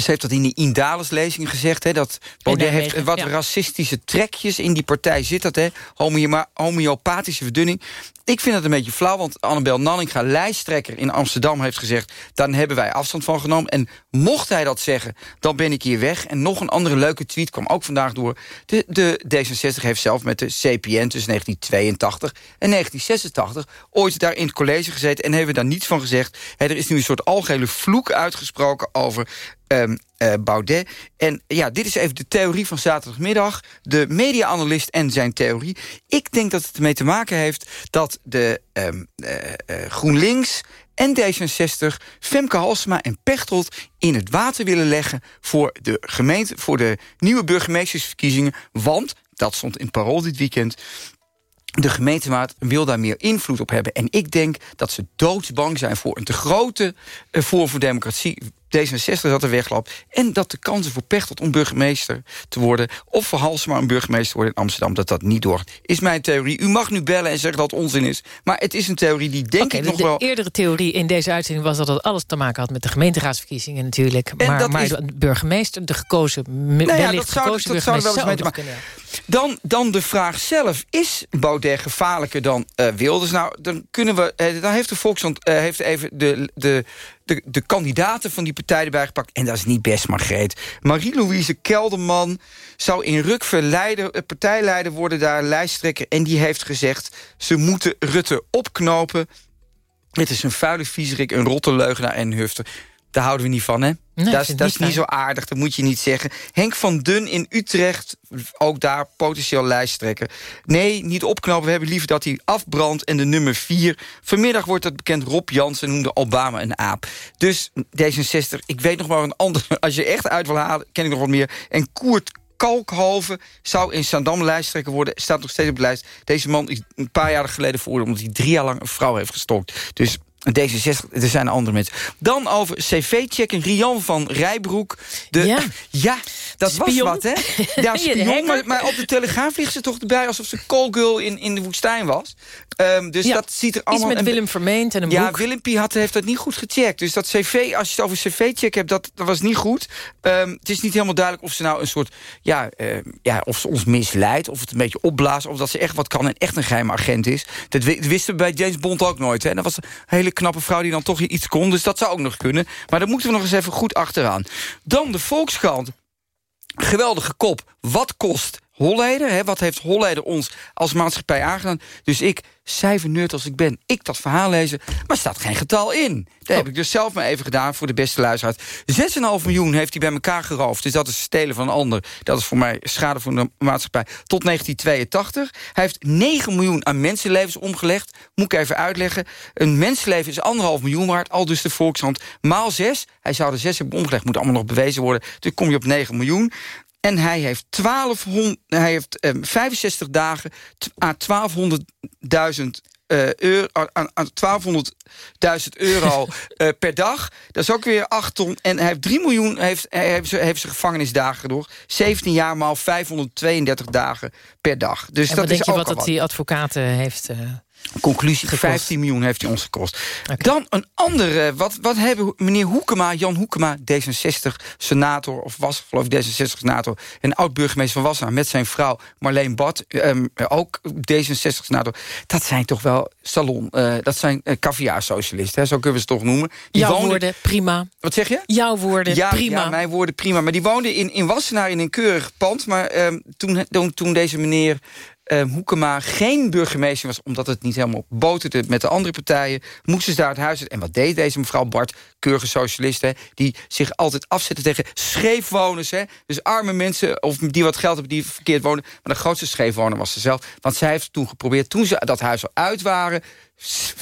ze heeft dat in die Indales-lezing gezegd... Hè, dat Baudet heeft wat ja. racistische trekjes in die partij zit dat, hè? Homeo homeopathische verdunning. Ik vind het een beetje flauw, want Annabel Nanninga, lijsttrekker in Amsterdam, heeft gezegd... dan hebben wij afstand van genomen. En mocht hij dat zeggen, dan ben ik hier weg. En nog een andere leuke tweet kwam ook vandaag door. De, de D66 heeft zelf met de CPN tussen 1982 en 1986... ooit daar in het college gezeten en hebben daar niets van gezegd. Hè, er is nu een soort algehele vloek uitgesproken over ehm, eh, Baudet. En ja, dit is even de theorie van zaterdagmiddag. De media-analyst en zijn theorie. Ik denk dat het ermee te maken heeft dat de ehm, eh, eh, GroenLinks en D66 Femke Halsema en Pechtold in het water willen leggen... voor de gemeente, voor de nieuwe burgemeestersverkiezingen. Want, dat stond in parool dit weekend... De gemeenteraad wil daar meer invloed op hebben. En ik denk dat ze doodsbang zijn voor een te grote Forum voor Democratie. D66 dat er wegloopt. En dat de kansen voor Pechtold om burgemeester te worden... of voor Halsema een burgemeester te worden in Amsterdam... dat dat niet doorgaat. Is mijn theorie. U mag nu bellen en zeggen dat het onzin is. Maar het is een theorie die denk ik de, nog de wel... eerdere theorie in deze uitzending was dat het alles te maken had met de gemeenteraadsverkiezingen natuurlijk. En Maar, dat maar is- de burgemeester, de gekozen, Nou ja, wellicht dat zou, gekozen dat zou er wel eens burgemeester mee. Dan, dan de vraag zelf. Is Baudet gevaarlijker dan eh, Wilders? Nou, dan kunnen we... Eh, dan heeft de Volkskrant eh, heeft even de, de, de, kandidaten van die partij erbij gepakt. En dat is niet best, Margreet. Marie-Louise Kelderman zou in Rukver leider, eh, partijleider worden... daar lijsttrekker. En die heeft gezegd... ze moeten Rutte opknopen. Het is een vuile viezerik, een rotte leugenaar en hufter. Daar houden we niet van, hè? Nee, dat is, dat niet zo aardig, dat moet je niet zeggen. Henk van Dun in Utrecht, ook daar potentieel lijsttrekker. Nee, niet opknappen, we hebben liever dat hij afbrandt. En de nummer vier, vanmiddag wordt het bekend... Rob Jansen noemde Obama een aap. Dus D66, ik weet nog wel een ander... als je echt uit wil halen, ken ik nog wat meer. En Koert Kalkhoven zou in Zandam lijsttrekker worden. Staat nog steeds op de lijst. Deze man is een paar jaar geleden veroordeeld... omdat hij drie jaar lang een vrouw heeft gestokt. Dus D66, er zijn andere mensen. Dan over cv-checken. Rian van Rijbroek. De, Ja. ja, dat was Spion. wat, hè? Ja, spion, maar, maar op de telegraaf vliegt ze toch erbij... alsof ze callgirl in, in de woestijn was. Ehm, dus Ja, dat ziet er Iets allemaal... met en- Willem Vermeend en een ja, boek. Willempie had, heeft dat niet goed gecheckt. Dus dat cv, als je het over cv-check hebt, dat, dat was niet goed. Ehm, het is niet helemaal duidelijk of ze nou een soort... Ja, eh, ja, of ze ons misleidt, of het een beetje opblaast... of dat ze echt wat kan en echt een geheime agent is. Dat wi- wisten we bij James Bond ook nooit. Hè? Dat was een hele knappe vrouw die dan toch iets kon. Dus dat zou ook nog kunnen. Maar daar moeten we nog eens even goed achteraan. Dan de Volkskrant. Geweldige kop. Wat kost Holleder? Hè? Wat heeft Holleder ons als maatschappij aangedaan? Dus ik, cijfernerd als ik ben, ik dat verhaal lezen. Maar staat geen getal in. Dat heb ik dus zelf maar even gedaan voor de beste luisteraars. 6,5 miljoen heeft hij bij elkaar geroofd. Dus dat is stelen van een ander. Dat is voor mij schade voor de maatschappij. Tot 1982. Hij heeft 9 miljoen aan mensenlevens omgelegd. Moet ik even uitleggen. Een mensenleven is anderhalf miljoen waard. Al dus de Volkshand. Maal 6. Hij zou er 6 hebben omgelegd. Moet allemaal nog bewezen worden. Dus kom je op 9 miljoen. En hij heeft, 1200, hij heeft ehm, 65 dagen aan 1200.000 eh, euro, aan, aan 1200.000 euro eh, per dag. Dat is ook weer 8 ton. En hij heeft 3 miljoen heeft, hij heeft, heeft zijn gevangenisdagen door. 17 jaar maal 532 dagen per dag. Dus en dat wat denk is je ook wat dat die advocaten heeft... eh, Conclusie, gekost? 15 miljoen heeft hij ons gekost. Dan een andere, wat, wat hebben meneer Hoekema, Jan Hoekema, D66-senator... of was geloof ik D66-senator... en oud-burgemeester van Wassenaar met zijn vrouw Marleen Bad... ehm, ook D66-senator. Dat zijn toch wel salon, eh, dat zijn uh, caviar-socialisten, hè, zo kunnen we ze toch noemen. Die Jouw woonden- woorden, prima. Wat zeg je? Jouw woorden, ja, prima. Ja, mijn woorden prima. Maar die woonde in, in Wassenaar in een keurig pand. Maar ehm, toen, toen, toen deze meneer uh, Hoekema geen burgemeester was... omdat het niet helemaal boterde met de andere partijen... moesten ze daar het huis uit. En wat deed deze mevrouw Bart, keurige socialisten... die zich altijd afzetten tegen scheefwoners. Hè? Dus arme mensen of die wat geld hebben die verkeerd wonen. Maar de grootste scheefwoner was ze zelf. Want zij heeft toen geprobeerd, toen ze dat huis al uit waren...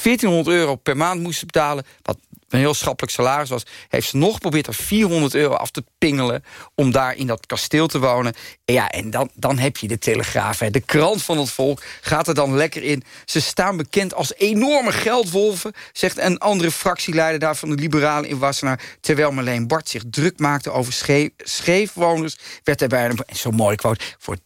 1400 euro per maand moesten betalen... wat een heel schappelijk salaris was... heeft ze nog geprobeerd er 400 euro af te pingelen... om daar in dat kasteel te wonen. En ja, en dan, dan heb je de Telegraaf. De krant van het volk gaat er dan lekker in. Ze staan bekend als enorme geldwolven... zegt een andere fractieleider daar van de Liberalen in Wassenaar... terwijl Marleen Bart zich druk maakte over scheefwoners... werd er bij een, zo mooi quote... voor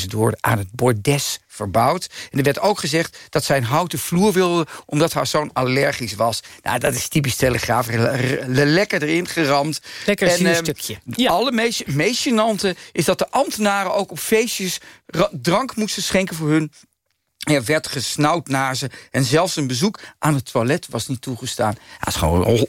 30.000 woorden aan het bordes verbouwd. En er werd ook gezegd dat zij een houten vloer wilde... omdat haar zoon allergisch was. Nou, dat is typisch Telegraaf. Lekker erin geramd. Lekker en, uh, stukje. Ja. Alle meest, meest gênante is dat de ambtenaren ook op feestjes... drank moesten schenken voor hun er werd gesnauwd naar ze. En zelfs een bezoek aan het toilet was niet toegestaan. Ja, dat is gewoon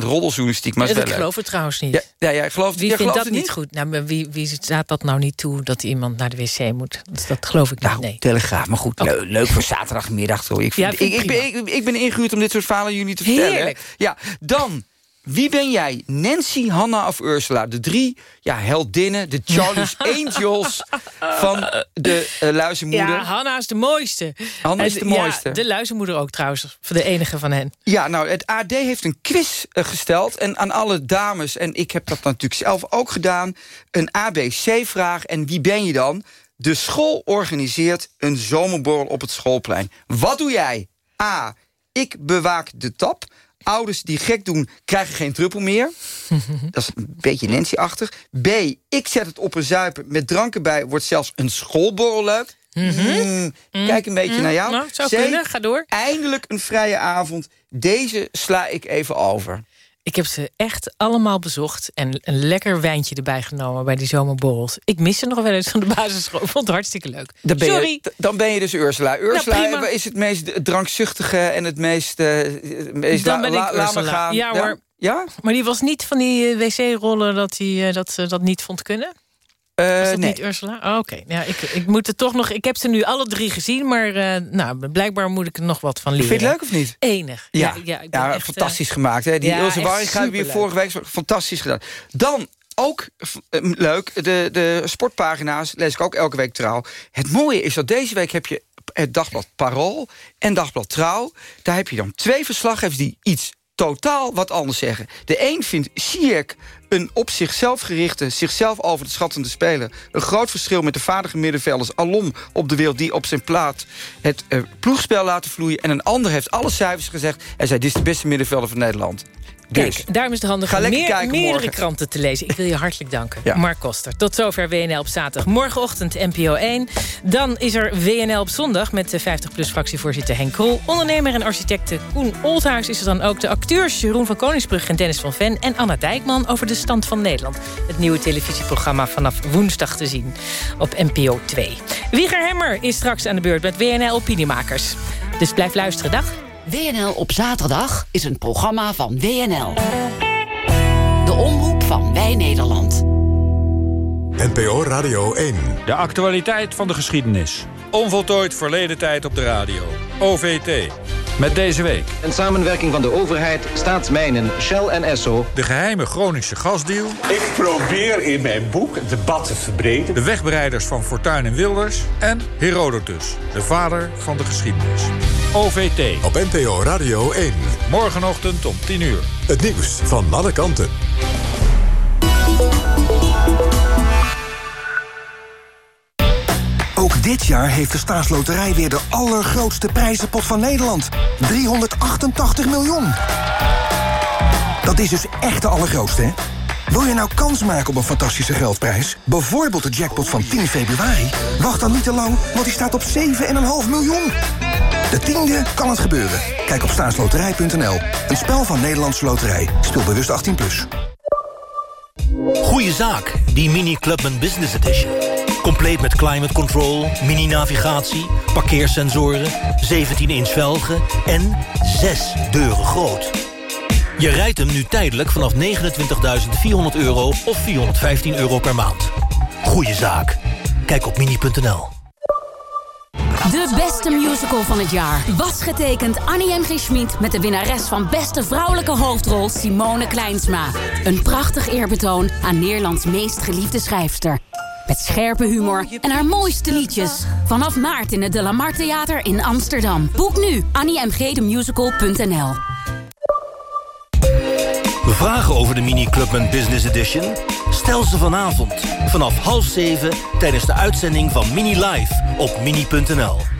100% roddeljournalistiek. Maar ja, ik geloof het trouwens niet. Ja, ja, ja gelooft, wie vindt dat niet goed? Nou, wie, wie staat dat nou niet toe dat iemand naar de wc moet? Dat, dat geloof ik niet, nou, nee. Telegraaf, maar goed. Oh. Leuk voor zaterdagmiddag. Ik, vind, ik, ik, ben, ik, ik, ben ingehuurd om dit soort verhalen jullie te vertellen. Heerlijk. Ja, dan wie ben jij? Nancy, Hanna of Ursula? De drie ja, heldinnen, de Charlie's Angels van de uh, luizenmoeder. Ja, Hanna is de mooiste. Hanna is de mooiste. Ja, de luizenmoeder ook trouwens, voor de enige van hen. Ja, nou, het AD heeft een quiz uh, gesteld. En aan alle dames, en ik heb dat natuurlijk zelf ook gedaan... een ABC-vraag. En wie ben je dan? De school organiseert een zomerborrel op het schoolplein. Wat doe jij? A. Ik bewaak de tap ouders die gek doen, krijgen geen druppel meer. dat is een beetje Nancy-achtig. B, ik zet het op een zuipen met drank erbij... wordt zelfs een schoolborrel leuk. Mm, kijk een beetje mm naar jou. Nou, zou C, kunnen, ga door. Eindelijk een vrije avond. Deze sla ik even over. Ik heb ze echt allemaal bezocht en een lekker wijntje erbij genomen bij die zomerborrels. Ik mis ze nog wel eens van de basisschool. Vond het hartstikke leuk. Dan ben Sorry. Je, dan ben je dus Ursula. Nou, Ursula is het meest drankzuchtige en het meest... Uh, meest dan ben la, ik Ursula. gaan. Ja hoor. Ja? Maar die was niet van die uh, wc-rollen dat, uh, dat ze dat niet vond kunnen? Uh, Is dat nee. niet Ursula? Oh, Oké, ja, ik, ik moet het toch nog. Ik heb ze nu alle drie gezien, maar uh, nou, blijkbaar moet ik er nog wat van leren. Vind je het leuk of niet? Enig. Ja, ja, ja, ik ben ja echt, fantastisch uh, gemaakt. Hè? Die ja, Ilse echt Waringa weer vorige week fantastisch gedaan. Dan ook eh, leuk, de, de sportpagina's lees ik ook elke week trouw. Het mooie is dat deze week heb je het dagblad Parool en dagblad Trouw. Daar heb je dan twee verslaggevers die iets totaal wat anders zeggen. De een vindt Ziyech een op zichzelf gerichte, zichzelf over de schattende speler. Een groot verschil met de vaardige middenvelders alom op de wereld... die op zijn plaat het uh, ploegspel laten vloeien. En een ander heeft alle cijfers gezegd... en zei, dit is de beste middenvelder van Nederland. Dus, Kijk, daarom is het handig om meer, kijken meerdere morgen. kranten te lezen. Ik wil je hartelijk danken. Ja. Mark Koster. Tot zover WNL op zaterdag. Morgenochtend NPO 1. Dan is er WNL op zondag met de 50PLUS-fractievoorzitter Henk Krol. Ondernemer en architecte Koen Oldhuis is er dan ook. De acteurs Jeroen van Koningsbrug en Dennis van Ven. En Anna Dijkman over de stand van Nederland. Het nieuwe televisieprogramma vanaf woensdag te zien op NPO 2. Wieger Hemmer is straks aan de beurt met WNL Opiniemakers. Dus blijf luisteren. Dag. WNL op zaterdag is een programma van WNL. De omroep van Wij Nederland. NPO Radio 1. De actualiteit van de geschiedenis. Onvoltooid verleden tijd op de radio. OVT. Met deze week. Een samenwerking van de overheid, staatsmijnen, Shell en Esso. De geheime Groningse gasdeal. Ik probeer in mijn boek het debat te verbreden. De wegbereiders van Fortuin en Wilders. En Herodotus, de vader van de geschiedenis. OVT. Op NPO Radio 1. Morgenochtend om 10 uur. Het nieuws van alle kanten. Dit jaar heeft de staatsloterij weer de allergrootste prijzenpot van Nederland. 388 miljoen. Dat is dus echt de allergrootste, hè? Wil je nou kans maken op een fantastische geldprijs? Bijvoorbeeld de jackpot van 10 februari? Wacht dan niet te lang, want die staat op 7,5 miljoen. De tiende kan het gebeuren. Kijk op staatsloterij.nl. Een spel van Nederlandse Loterij. Speel bewust 18+. Plus. Goeie zaak, die Mini Clubman Business Edition. Compleet met climate control, mini-navigatie, parkeersensoren... 17-inch velgen en 6 deuren groot. Je rijdt hem nu tijdelijk vanaf 29.400 euro of 415 euro per maand. Goeie zaak. Kijk op mini.nl. De beste musical van het jaar was getekend Annie M. G. Schmid... met de winnares van beste vrouwelijke hoofdrol Simone Kleinsma. Een prachtig eerbetoon aan Nederlands meest geliefde schrijfster. Met scherpe humor en haar mooiste liedjes. Vanaf maart in het De La Mar Theater in Amsterdam. Boek nu anniemgdemusical.nl Vragen over de Mini Clubman Business Edition? Stel ze vanavond vanaf half zeven tijdens de uitzending van Mini Live op mini.nl.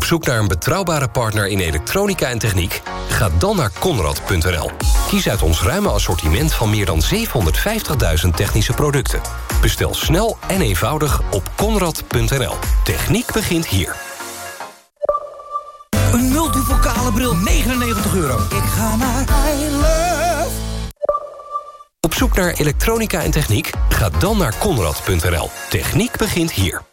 Op zoek naar een betrouwbare partner in elektronica en techniek? Ga dan naar Conrad.nl. Kies uit ons ruime assortiment van meer dan 750.000 technische producten. Bestel snel en eenvoudig op Conrad.nl. Techniek begint hier. Een multipokale bril, 99 euro. Ik ga naar. Op zoek naar elektronica en techniek? Ga dan naar Conrad.nl. Techniek begint hier.